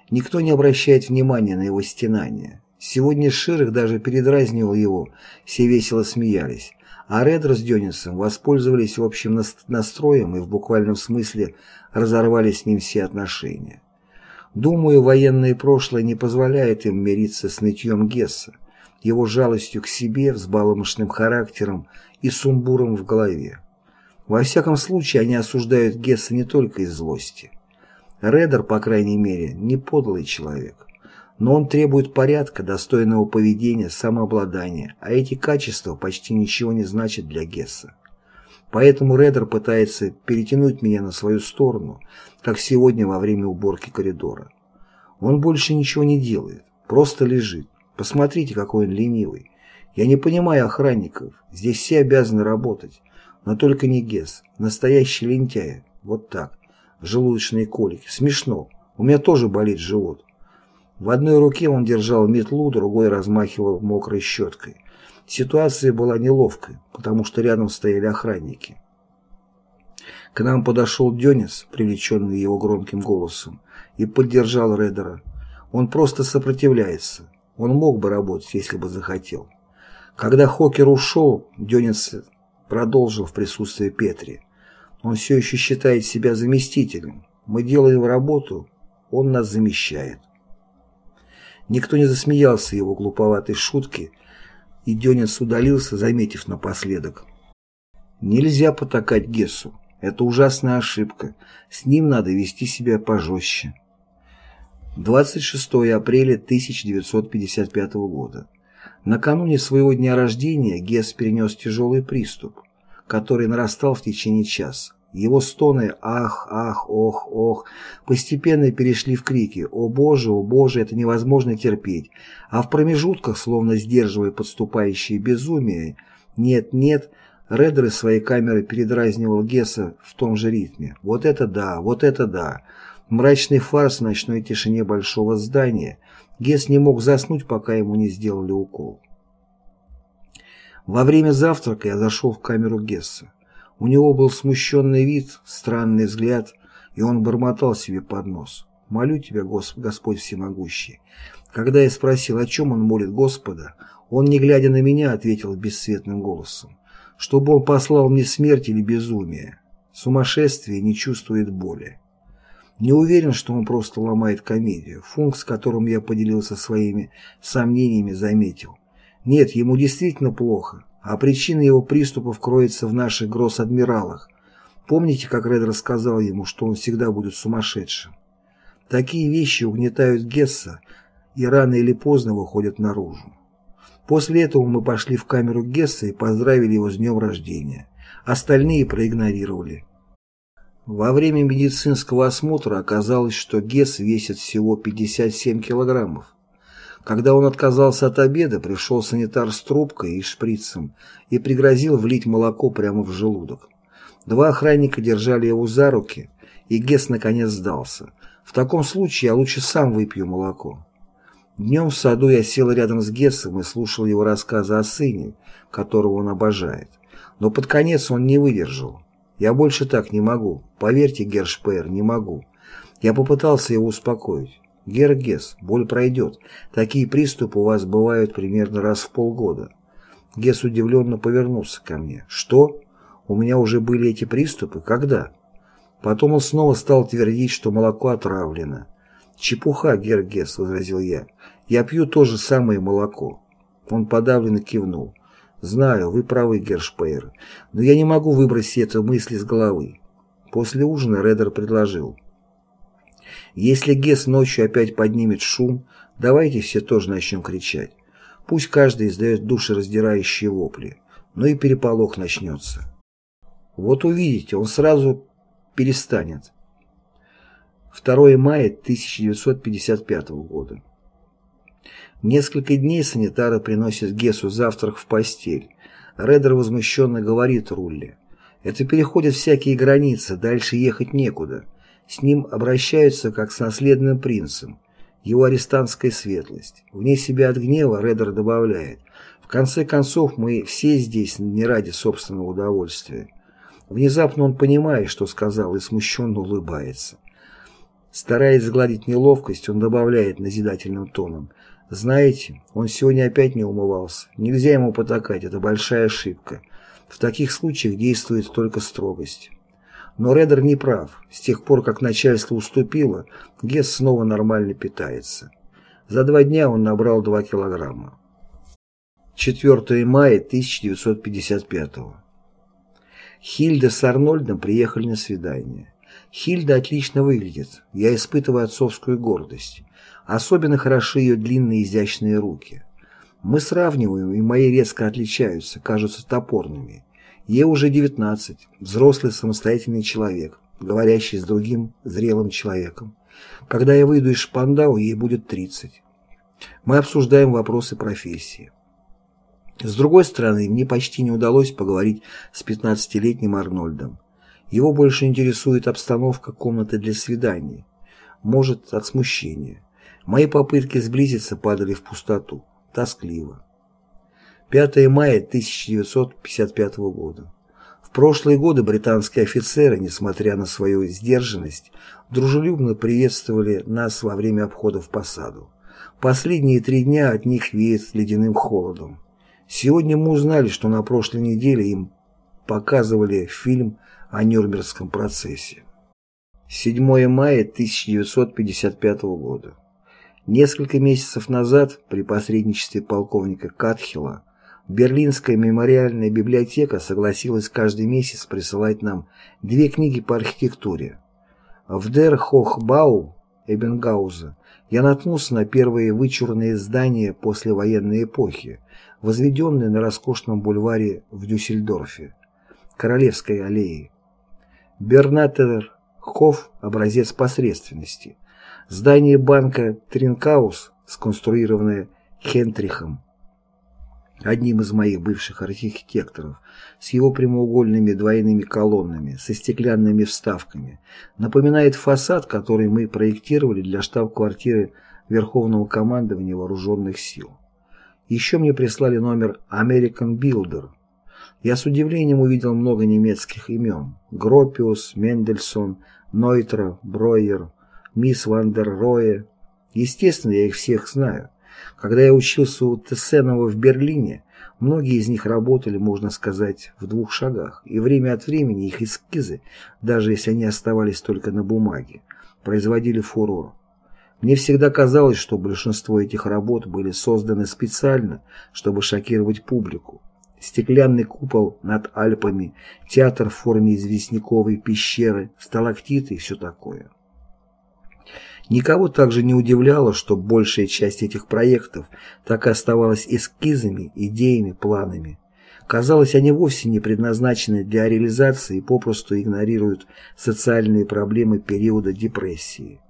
A: Никто не обращает внимания на его стенания. Сегодня Ширых даже передразнивал его, все весело смеялись. А Редер с Дёнисом воспользовались общим настроем и в буквальном смысле разорвали с ним все отношения. Думаю, военное прошлое не позволяет им мириться с нытьем Гесса, его жалостью к себе, взбаломошным характером и сумбуром в голове. Во всяком случае, они осуждают Гесса не только из злости. Редер, по крайней мере, не подлый человек. Но он требует порядка, достойного поведения, самообладания, а эти качества почти ничего не значат для Гесса. Поэтому Редер пытается перетянуть меня на свою сторону, как сегодня во время уборки коридора. Он больше ничего не делает, просто лежит. Посмотрите, какой он ленивый. Я не понимаю охранников, здесь все обязаны работать. Но только не Гесс, настоящий лентяй. Вот так. Желудочные колики. Смешно. У меня тоже болит живот. В одной руке он держал метлу, другой размахивал мокрой щеткой. Ситуация была неловкой, потому что рядом стояли охранники. К нам подошел Денис, привлеченный его громким голосом, и поддержал Редера. Он просто сопротивляется. Он мог бы работать, если бы захотел. Когда Хокер ушел, Денис продолжил в присутствии Петри. Он все еще считает себя заместителем. Мы делаем работу, он нас замещает. Никто не засмеялся его глуповатой шутки, и Денис удалился, заметив напоследок. Нельзя потакать Гессу. Это ужасная ошибка. С ним надо вести себя пожестче. 26 апреля 1955 года. Накануне своего дня рождения Гесс перенес тяжелый приступ, который нарастал в течение часа. Его стоны «ах, ах, ох, ох» постепенно перешли в крики «О Боже, о Боже, это невозможно терпеть», а в промежутках, словно сдерживая подступающее безумие, «нет, нет», Редер из своей камеры передразнивал Гесса в том же ритме. «Вот это да, вот это да». Мрачный фарс в ночной тишине большого здания. Гесс не мог заснуть, пока ему не сделали укол. Во время завтрака я зашел в камеру Гесса. У него был смущенный вид, странный взгляд, и он бормотал себе под нос. «Молю тебя, Господь всемогущий». Когда я спросил, о чем он молит Господа, он, не глядя на меня, ответил бесцветным голосом, чтобы он послал мне смерть или безумие. Сумасшествие не чувствует боли. Не уверен, что он просто ломает комедию. Функ, с которым я поделился своими сомнениями, заметил. Нет, ему действительно плохо, а причина его приступов кроется в наших гросс-адмиралах. Помните, как Ред рассказал ему, что он всегда будет сумасшедшим? Такие вещи угнетают Гесса и рано или поздно выходят наружу. После этого мы пошли в камеру Гесса и поздравили его с днем рождения. Остальные проигнорировали. Во время медицинского осмотра оказалось, что Гесс весит всего 57 килограммов. Когда он отказался от обеда, пришел санитар с трубкой и шприцем и пригрозил влить молоко прямо в желудок. Два охранника держали его за руки, и Гесс наконец сдался. В таком случае я лучше сам выпью молоко. Днем в саду я сел рядом с Гессом и слушал его рассказы о сыне, которого он обожает. Но под конец он не выдержал. Я больше так не могу. Поверьте, Гершпейер, не могу. Я попытался его успокоить. Гергес, боль пройдет. Такие приступы у вас бывают примерно раз в полгода. Гес удивленно повернулся ко мне. Что? У меня уже были эти приступы? Когда? Потом он снова стал твердить, что молоко отравлено. «Чепуха, Гергес», — возразил я. «Я пью то же самое молоко». Он подавленно кивнул. «Знаю, вы правы, Гершпейер, но я не могу выбросить эту мысль из головы». После ужина Редер предложил. Если Гес ночью опять поднимет шум, давайте все тоже начнем кричать. Пусть каждый издает душераздирающие вопли, но и переполох начнется. Вот увидите, он сразу перестанет. 2 мая 1955 года. Несколько дней санитары приносят Гесу завтрак в постель. Редер возмущенно говорит Рулли. Это переходит всякие границы, дальше ехать некуда. С ним обращаются как с наследным принцем. Его арестантская светлость. Вне себя от гнева Редер добавляет. В конце концов, мы все здесь не ради собственного удовольствия. Внезапно он понимает, что сказал, и смущенно улыбается. Стараясь сгладить неловкость, он добавляет назидательным тоном. «Знаете, он сегодня опять не умывался. Нельзя ему потакать, это большая ошибка. В таких случаях действует только строгость». Но Редер не прав. С тех пор, как начальство уступило, Гесс снова нормально питается. За два дня он набрал 2 килограмма. 4 мая 1955 Хильда с Арнольдом приехали на свидание. Хильда отлично выглядит, я испытываю отцовскую гордость. Особенно хороши ее длинные изящные руки. Мы сравниваем, и мои резко отличаются, кажутся топорными. Ей уже 19, взрослый самостоятельный человек, говорящий с другим зрелым человеком. Когда я выйду из Шпандау, ей будет 30. Мы обсуждаем вопросы профессии. С другой стороны, мне почти не удалось поговорить с 15-летним Арнольдом. Его больше интересует обстановка комнаты для свиданий. Может, от смущения. Мои попытки сблизиться падали в пустоту. Тоскливо. 5 мая 1955 года. В прошлые годы британские офицеры, несмотря на свою сдержанность, дружелюбно приветствовали нас во время обходов по саду. Последние три дня от них веет ледяным холодом. Сегодня мы узнали, что на прошлой неделе им показывали фильм о Нюрнбергском процессе. 7 мая 1955 года. Несколько месяцев назад при посредничестве полковника Катхила Берлинская мемориальная библиотека согласилась каждый месяц присылать нам две книги по архитектуре. В Дер Хохбау Эбенгауза я наткнулся на первые вычурные здания послевоенной эпохи, возведенные на роскошном бульваре в Дюссельдорфе, Королевской аллее. Бернатер Хофф – образец посредственности. Здание банка Тринкаус, сконструированное Хентрихом, одним из моих бывших архитекторов, с его прямоугольными двойными колоннами, со стеклянными вставками, напоминает фасад, который мы проектировали для штаб-квартиры Верховного командования Вооруженных сил. Еще мне прислали номер American Builder, я с удивлением увидел много немецких имен. Гропиус, Мендельсон, Нойтро, Бройер, мисс Вандер Рое. Естественно, я их всех знаю. Когда я учился у Тессенова в Берлине, многие из них работали, можно сказать, в двух шагах, и время от времени их эскизы, даже если они оставались только на бумаге, производили фурор. Мне всегда казалось, что большинство этих работ были созданы специально, чтобы шокировать публику стеклянный купол над Альпами, театр в форме известняковой пещеры, сталактиты и все такое. Никого также не удивляло, что большая часть этих проектов так и оставалась эскизами, идеями, планами. Казалось, они вовсе не предназначены для реализации и попросту игнорируют социальные проблемы периода депрессии.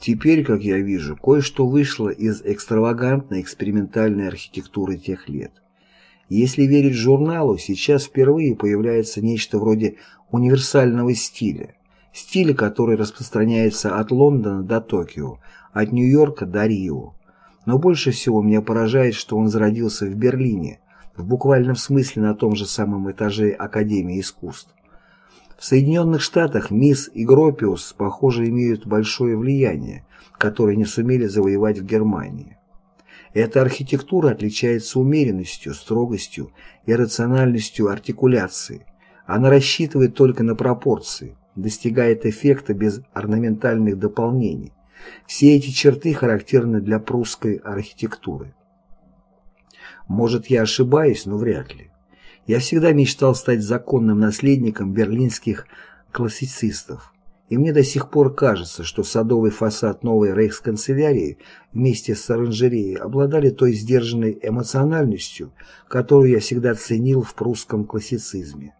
A: Теперь, как я вижу, кое-что вышло из экстравагантной экспериментальной архитектуры тех лет. Если верить журналу, сейчас впервые появляется нечто вроде универсального стиля. Стиля, который распространяется от Лондона до Токио, от Нью-Йорка до Рио. Но больше всего меня поражает, что он зародился в Берлине, в буквальном смысле на том же самом этаже Академии искусств. В Соединенных Штатах Мисс и Гропиус, похоже, имеют большое влияние, которое не сумели завоевать в Германии. Эта архитектура отличается умеренностью, строгостью и рациональностью артикуляции. Она рассчитывает только на пропорции, достигает эффекта без орнаментальных дополнений. Все эти черты характерны для прусской архитектуры. Может, я ошибаюсь, но вряд ли. Я всегда мечтал стать законным наследником берлинских классицистов. И мне до сих пор кажется, что садовый фасад новой рейхсканцелярии вместе с оранжереей обладали той сдержанной эмоциональностью, которую я всегда ценил в прусском классицизме.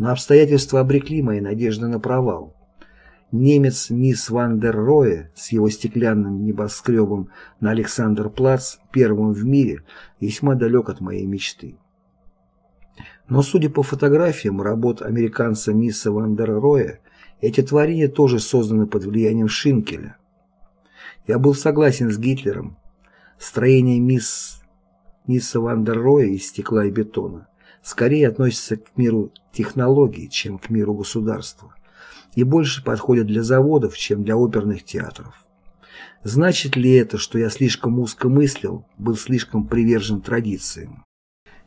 A: Но обстоятельства обрекли мои надежды на провал. Немец мисс Ван дер Рое с его стеклянным небоскребом на Александр-Плац, первым в мире, весьма далек от моей мечты. Но, судя по фотографиям работ американца мисса Ван дер Роя, эти творения тоже созданы под влиянием Шинкеля. Я был согласен с Гитлером. Строение мисс, мисса Вандерроя из стекла и бетона скорее относится к миру технологий, чем к миру государства. и больше подходят для заводов, чем для оперных театров. Значит ли это, что я слишком узко мыслил, был слишком привержен традициям?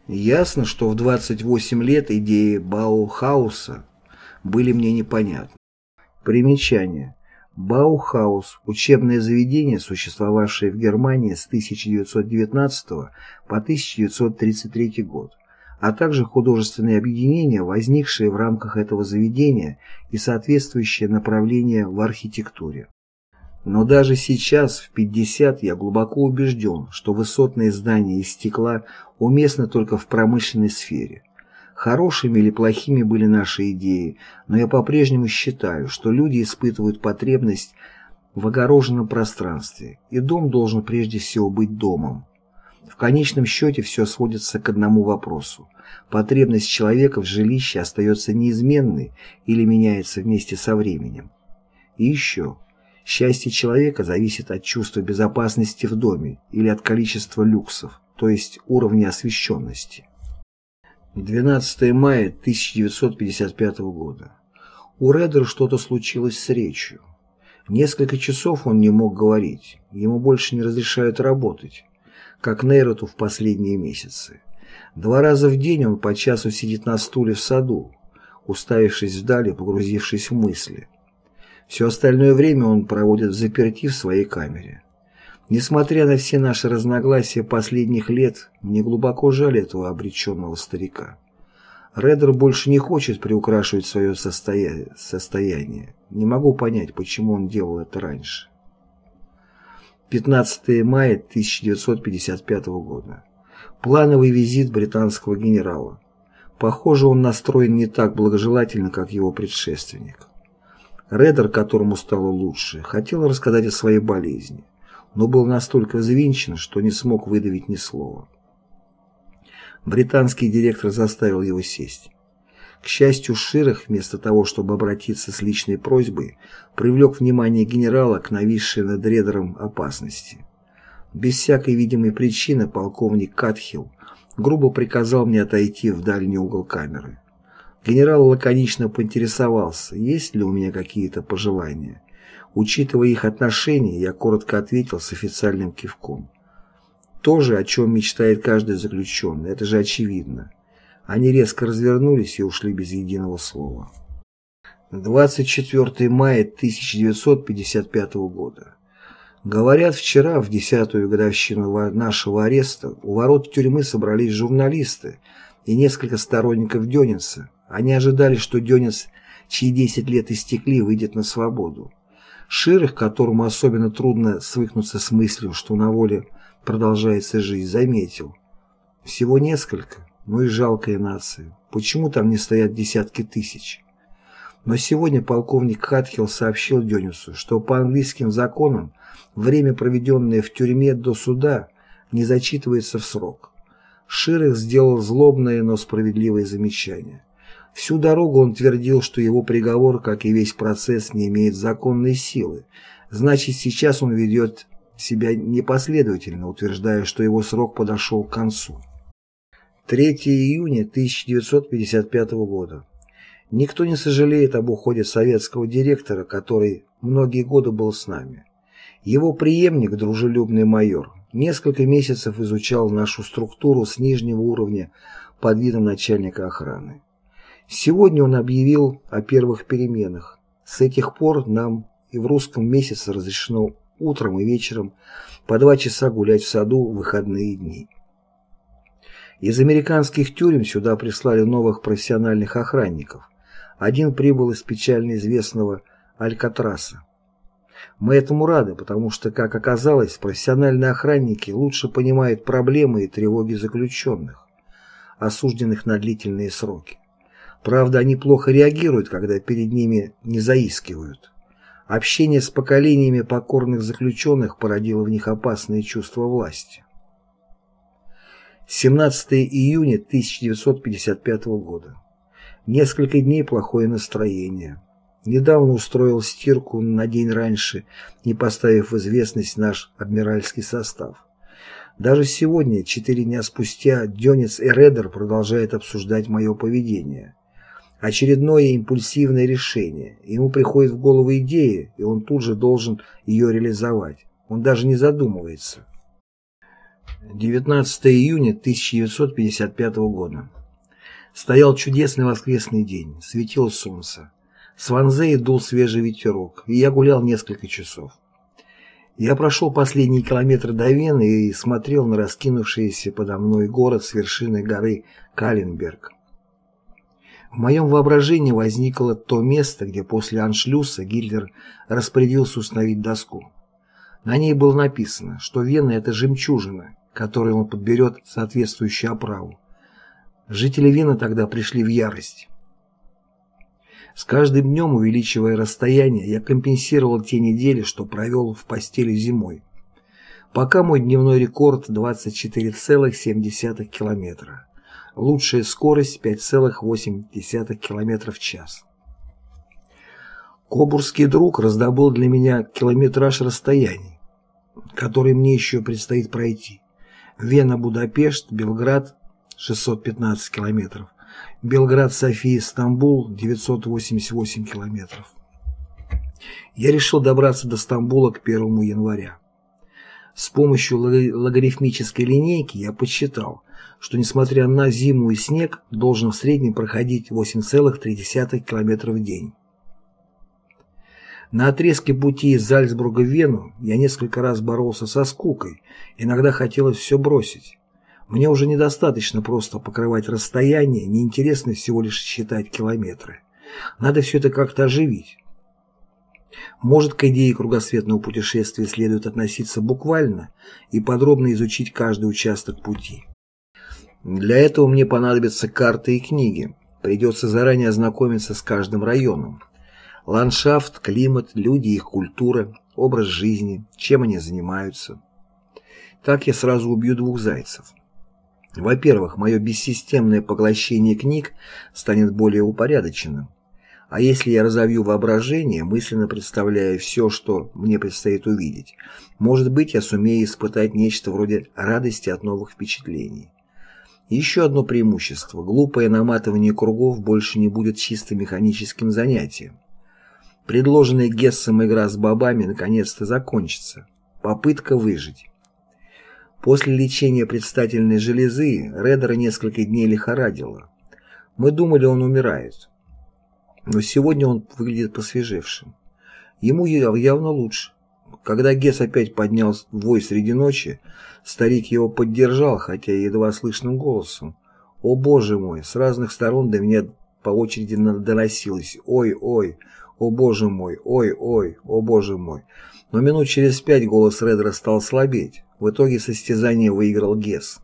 A: Ясно, что в 28 лет идеи Баухауса были мне непонятны. Примечание. Баухаус – учебное заведение, существовавшее в Германии с 1919 по 1933 год, а также художественные объединения, возникшие в рамках этого заведения и соответствующее направление в архитектуре. Но даже сейчас, в 50, я глубоко убежден, что высотные здания из стекла уместны только в промышленной сфере. Хорошими или плохими были наши идеи, но я по-прежнему считаю, что люди испытывают потребность в огороженном пространстве, и дом должен прежде всего быть домом. В конечном счете все сводится к одному вопросу. Потребность человека в жилище остается неизменной или меняется вместе со временем. И еще. Счастье человека зависит от чувства безопасности в доме или от количества люксов, то есть уровня освещенности. 12 мая 1955 года. У Редера что-то случилось с речью. Несколько часов он не мог говорить, ему больше не разрешают работать, как Нейроту в последние месяцы. Два раза в день он по часу сидит на стуле в саду, уставившись вдали, погрузившись в мысли. Все остальное время он проводит в заперти в своей камере. Несмотря на все наши разногласия последних лет, мне глубоко жаль этого обреченного старика. Реддер больше не хочет приукрашивать свое состоя... состояние. Не могу понять, почему он делал это раньше. 15 мая 1955 года. Плановый визит британского генерала. Похоже, он настроен не так благожелательно, как его предшественник. Реддер, которому стало лучше, хотел рассказать о своей болезни, но был настолько взвинчен, что не смог выдавить ни слова. Британский директор заставил его сесть. К счастью, Ширах, вместо того, чтобы обратиться с личной просьбой, привлек внимание генерала к нависшей над Реддером опасности. Без всякой видимой причины полковник Катхилл грубо приказал мне отойти в дальний угол камеры. Генерал лаконично поинтересовался, есть ли у меня какие-то пожелания. Учитывая их отношения, я коротко ответил с официальным кивком. То же, о чем мечтает каждый заключенный, это же очевидно. Они резко развернулись и ушли без единого слова. 24 мая 1955 года. Говорят, вчера, в десятую годовщину нашего ареста, у ворот тюрьмы собрались журналисты и несколько сторонников Дёнинса, они ожидали, что Дёнец, чьи 10 лет истекли, выйдет на свободу. Ширых, которому особенно трудно свыкнуться с мыслью, что на воле продолжается жизнь, заметил. Всего несколько, ну и жалкая нация. Почему там не стоят десятки тысяч? Но сегодня полковник Хатхилл сообщил Дёнису, что по английским законам время, проведенное в тюрьме до суда, не зачитывается в срок. Ширых сделал злобное, но справедливое замечание. Всю дорогу он твердил, что его приговор, как и весь процесс, не имеет законной силы. Значит, сейчас он ведет себя непоследовательно, утверждая, что его срок подошел к концу. 3 июня 1955 года. Никто не сожалеет об уходе советского директора, который многие годы был с нами. Его преемник, дружелюбный майор, несколько месяцев изучал нашу структуру с нижнего уровня под видом начальника охраны. Сегодня он объявил о первых переменах. С этих пор нам и в русском месяце разрешено утром и вечером по два часа гулять в саду в выходные дни. Из американских тюрем сюда прислали новых профессиональных охранников. Один прибыл из печально известного Алькатраса. Мы этому рады, потому что, как оказалось, профессиональные охранники лучше понимают проблемы и тревоги заключенных, осужденных на длительные сроки. Правда, они плохо реагируют, когда перед ними не заискивают. Общение с поколениями покорных заключенных породило в них опасные чувства власти. 17 июня 1955 года. Несколько дней плохое настроение. Недавно устроил стирку на день раньше, не поставив в известность наш адмиральский состав. Даже сегодня, четыре дня спустя, Дёнец и Редер продолжают обсуждать мое поведение. очередное импульсивное решение. Ему приходит в голову идея, и он тут же должен ее реализовать. Он даже не задумывается. 19 июня 1955 года. Стоял чудесный воскресный день, светило солнце. С Ванзеи дул свежий ветерок, и я гулял несколько часов. Я прошел последние километры до Вены и смотрел на раскинувшийся подо мной город с вершины горы Каленберг. В моем воображении возникло то место, где после аншлюса Гитлер распорядился установить доску. На ней было написано, что Вена – это жемчужина, которой он подберет соответствующую оправу. Жители Вены тогда пришли в ярость. С каждым днем, увеличивая расстояние, я компенсировал те недели, что провел в постели зимой. Пока мой дневной рекорд 24,7 километра. Лучшая скорость 5,8 км в час. Кобурский друг раздобыл для меня километраж расстояний, который мне еще предстоит пройти. Вена-Будапешт, Белград 615 километров, Белград-София, Стамбул 988 километров. Я решил добраться до Стамбула к 1 января. С помощью логарифмической линейки я подсчитал, что несмотря на зиму и снег, должен в среднем проходить 8,3 км в день. На отрезке пути из Зальцбурга в Вену я несколько раз боролся со скукой, иногда хотелось все бросить. Мне уже недостаточно просто покрывать расстояние, неинтересно всего лишь считать километры. Надо все это как-то оживить. Может, к идее кругосветного путешествия следует относиться буквально и подробно изучить каждый участок пути. Для этого мне понадобятся карты и книги. Придется заранее ознакомиться с каждым районом, Ландшафт, климат, люди, их культура, образ жизни, чем они занимаются. Так я сразу убью двух зайцев. Во-первых, мое бессистемное поглощение книг станет более упорядоченным. А если я разовью воображение, мысленно представляя все, что мне предстоит увидеть, может быть, я сумею испытать нечто вроде радости от новых впечатлений. Еще одно преимущество – глупое наматывание кругов больше не будет чисто механическим занятием. Предложенная Гессом игра с бобами наконец-то закончится. Попытка выжить. После лечения предстательной железы Редера несколько дней лихорадило. Мы думали, он умирает. Но сегодня он выглядит посвежевшим. Ему явно лучше. Когда Гесс опять поднял вой среди ночи, старик его поддержал, хотя едва слышным голосом. «О, Боже мой!» С разных сторон до меня по очереди доносилось «Ой, ой!» «О боже мой! Ой, ой! О боже мой!» Но минут через пять голос Редера стал слабеть. В итоге состязание выиграл Гесс.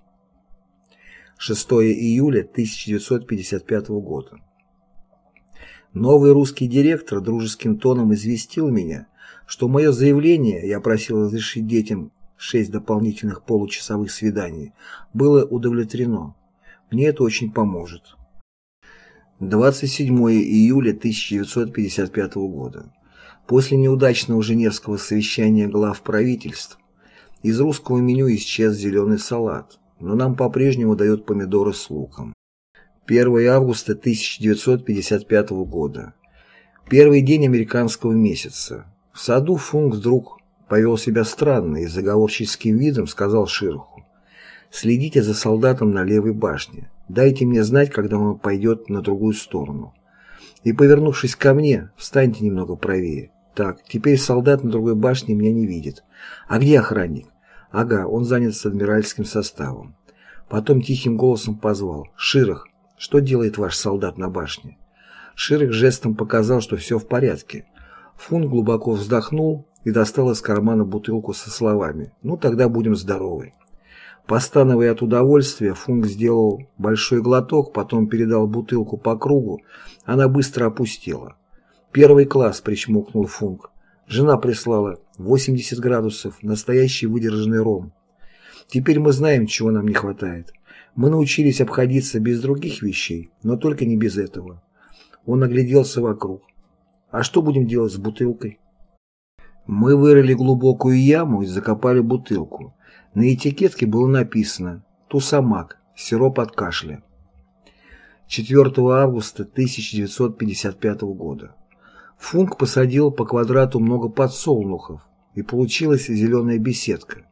A: 6 июля 1955 года. Новый русский директор дружеским тоном известил меня, что мое заявление, я просил разрешить детям шесть дополнительных получасовых свиданий, было удовлетворено. Мне это очень поможет. 27 июля 1955 года. После неудачного Женевского совещания глав правительств из русского меню исчез зеленый салат, но нам по-прежнему дают помидоры с луком. 1 августа 1955 года. Первый день американского месяца. В саду Функ вдруг повел себя странно и заговорческим видом сказал Широху «Следите за солдатом на левой башне. Дайте мне знать, когда он пойдет на другую сторону. И, повернувшись ко мне, встаньте немного правее. Так, теперь солдат на другой башне меня не видит. А где охранник? Ага, он занят с адмиральским составом. Потом тихим голосом позвал. «Ширах, что делает ваш солдат на башне?» Ширах жестом показал, что все в порядке. Фун глубоко вздохнул и достал из кармана бутылку со словами «Ну, тогда будем здоровы». Постановая от удовольствия, Функ сделал большой глоток, потом передал бутылку по кругу. Она быстро опустела. «Первый класс», — причмокнул Функ. Жена прислала 80 градусов, настоящий выдержанный ром. Теперь мы знаем, чего нам не хватает. Мы научились обходиться без других вещей, но только не без этого. Он огляделся вокруг. А что будем делать с бутылкой? Мы вырыли глубокую яму и закопали бутылку. На этикетке было написано «Тусамак. Сироп от кашля». 4 августа 1955 года. Функ посадил по квадрату много подсолнухов, и получилась зеленая беседка.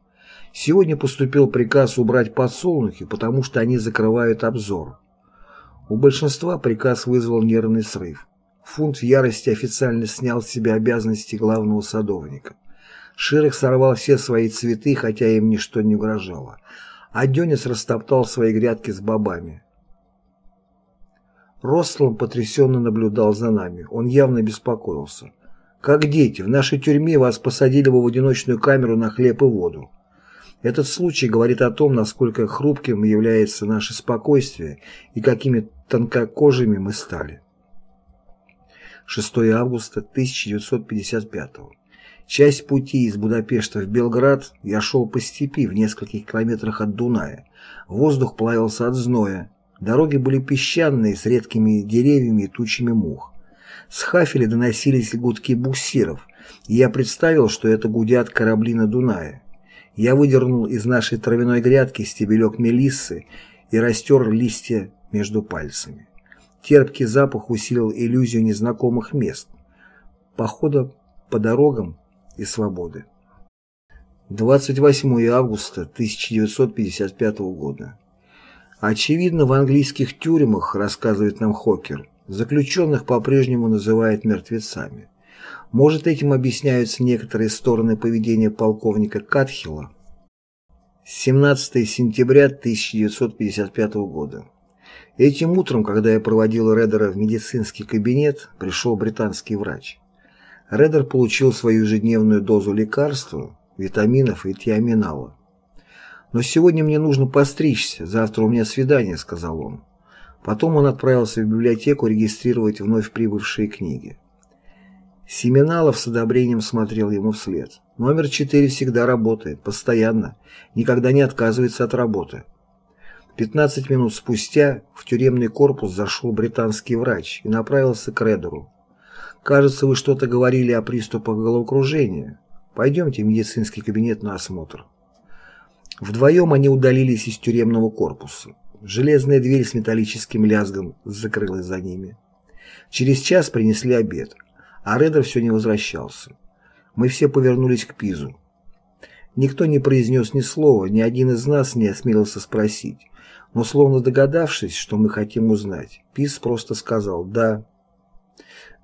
A: Сегодня поступил приказ убрать подсолнухи, потому что они закрывают обзор. У большинства приказ вызвал нервный срыв. Фунт в ярости официально снял с себя обязанности главного садовника. Ширых сорвал все свои цветы, хотя им ничто не угрожало. А Денис растоптал свои грядки с бобами. Ростлом потрясенно наблюдал за нами. Он явно беспокоился. «Как дети, в нашей тюрьме вас посадили в одиночную камеру на хлеб и воду. Этот случай говорит о том, насколько хрупким является наше спокойствие и какими тонкокожими мы стали». 6 августа 1955 Часть пути из Будапешта в Белград я шел по степи в нескольких километрах от Дуная. Воздух плавился от зноя, Дороги были песчаные, с редкими деревьями и тучами мух. С хафеля доносились гудки буксиров, и я представил, что это гудят корабли на Дунае. Я выдернул из нашей травяной грядки стебелек мелиссы и растер листья между пальцами. Терпкий запах усилил иллюзию незнакомых мест, похода по дорогам и свободы. 28 августа 1955 года. Очевидно, в английских тюрьмах, рассказывает нам Хокер, заключенных по-прежнему называют мертвецами. Может, этим объясняются некоторые стороны поведения полковника Катхила? 17 сентября 1955 года. Этим утром, когда я проводил Редера в медицинский кабинет, пришел британский врач. Редер получил свою ежедневную дозу лекарства, витаминов и тиаминала. «Но сегодня мне нужно постричься, завтра у меня свидание», — сказал он. Потом он отправился в библиотеку регистрировать вновь прибывшие книги. Семеналов с одобрением смотрел ему вслед. Номер четыре всегда работает, постоянно, никогда не отказывается от работы. Пятнадцать минут спустя в тюремный корпус зашел британский врач и направился к Редеру. «Кажется, вы что-то говорили о приступах головокружения. Пойдемте в медицинский кабинет на осмотр». Вдвоем они удалились из тюремного корпуса. Железная дверь с металлическим лязгом закрылась за ними. Через час принесли обед, а Редер все не возвращался. Мы все повернулись к Пизу. Никто не произнес ни слова, ни один из нас не осмелился спросить. Но словно догадавшись, что мы хотим узнать, Пиз просто сказал «да».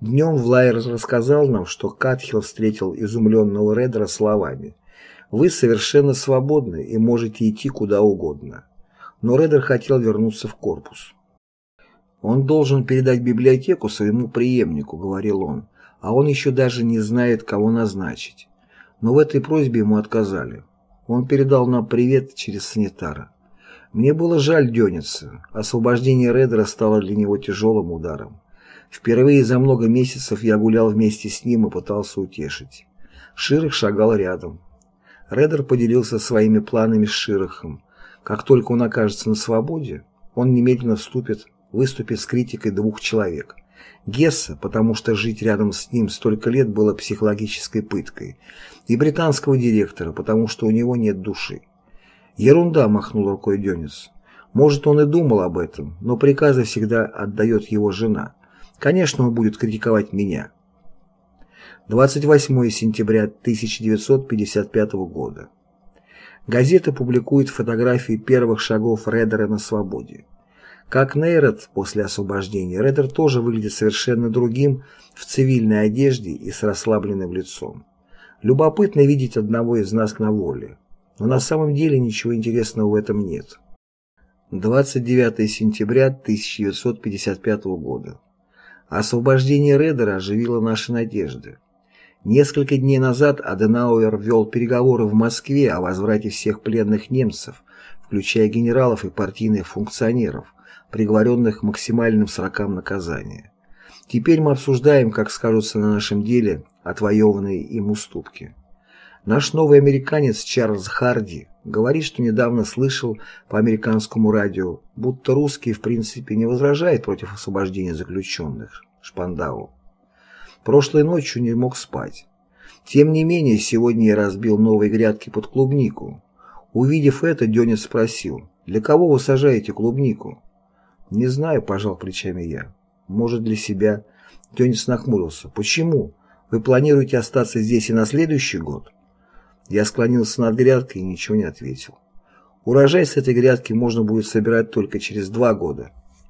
A: Днем Влайер рассказал нам, что Катхил встретил изумленного Редера словами вы совершенно свободны и можете идти куда угодно. Но Редер хотел вернуться в корпус. «Он должен передать библиотеку своему преемнику», — говорил он, «а он еще даже не знает, кого назначить». Но в этой просьбе ему отказали. Он передал нам привет через санитара. Мне было жаль Дёница. Освобождение Редера стало для него тяжелым ударом. Впервые за много месяцев я гулял вместе с ним и пытался утешить. Ширых шагал рядом. Редер поделился своими планами с Широхом. Как только он окажется на свободе, он немедленно вступит, выступит с критикой двух человек. Гесса, потому что жить рядом с ним столько лет было психологической пыткой, и британского директора, потому что у него нет души. Ерунда, махнул рукой Денис. Может, он и думал об этом, но приказы всегда отдает его жена. Конечно, он будет критиковать меня. 28 сентября 1955 года. Газета публикует фотографии первых шагов Редера на свободе. Как Нейрот после освобождения, Редер тоже выглядит совершенно другим в цивильной одежде и с расслабленным лицом. Любопытно видеть одного из нас на воле. Но на самом деле ничего интересного в этом нет. 29 сентября 1955 года. Освобождение Редера оживило наши надежды. Несколько дней назад Аденауэр вел переговоры в Москве о возврате всех пленных немцев, включая генералов и партийных функционеров, приговоренных к максимальным срокам наказания. Теперь мы обсуждаем, как скажутся на нашем деле отвоеванные им уступки. Наш новый американец Чарльз Харди говорит, что недавно слышал по американскому радио, будто русские в принципе не возражают против освобождения заключенных Шпандау. Прошлой ночью не мог спать. Тем не менее, сегодня я разбил новые грядки под клубнику. Увидев это, Денис спросил, «Для кого вы сажаете клубнику?» Не знаю, пожал плечами я. Может, для себя. Тёнис нахмурился. Почему? Вы планируете остаться здесь и на следующий год? Я склонился над грядкой и ничего не ответил. Урожай с этой грядки можно будет собирать только через два года.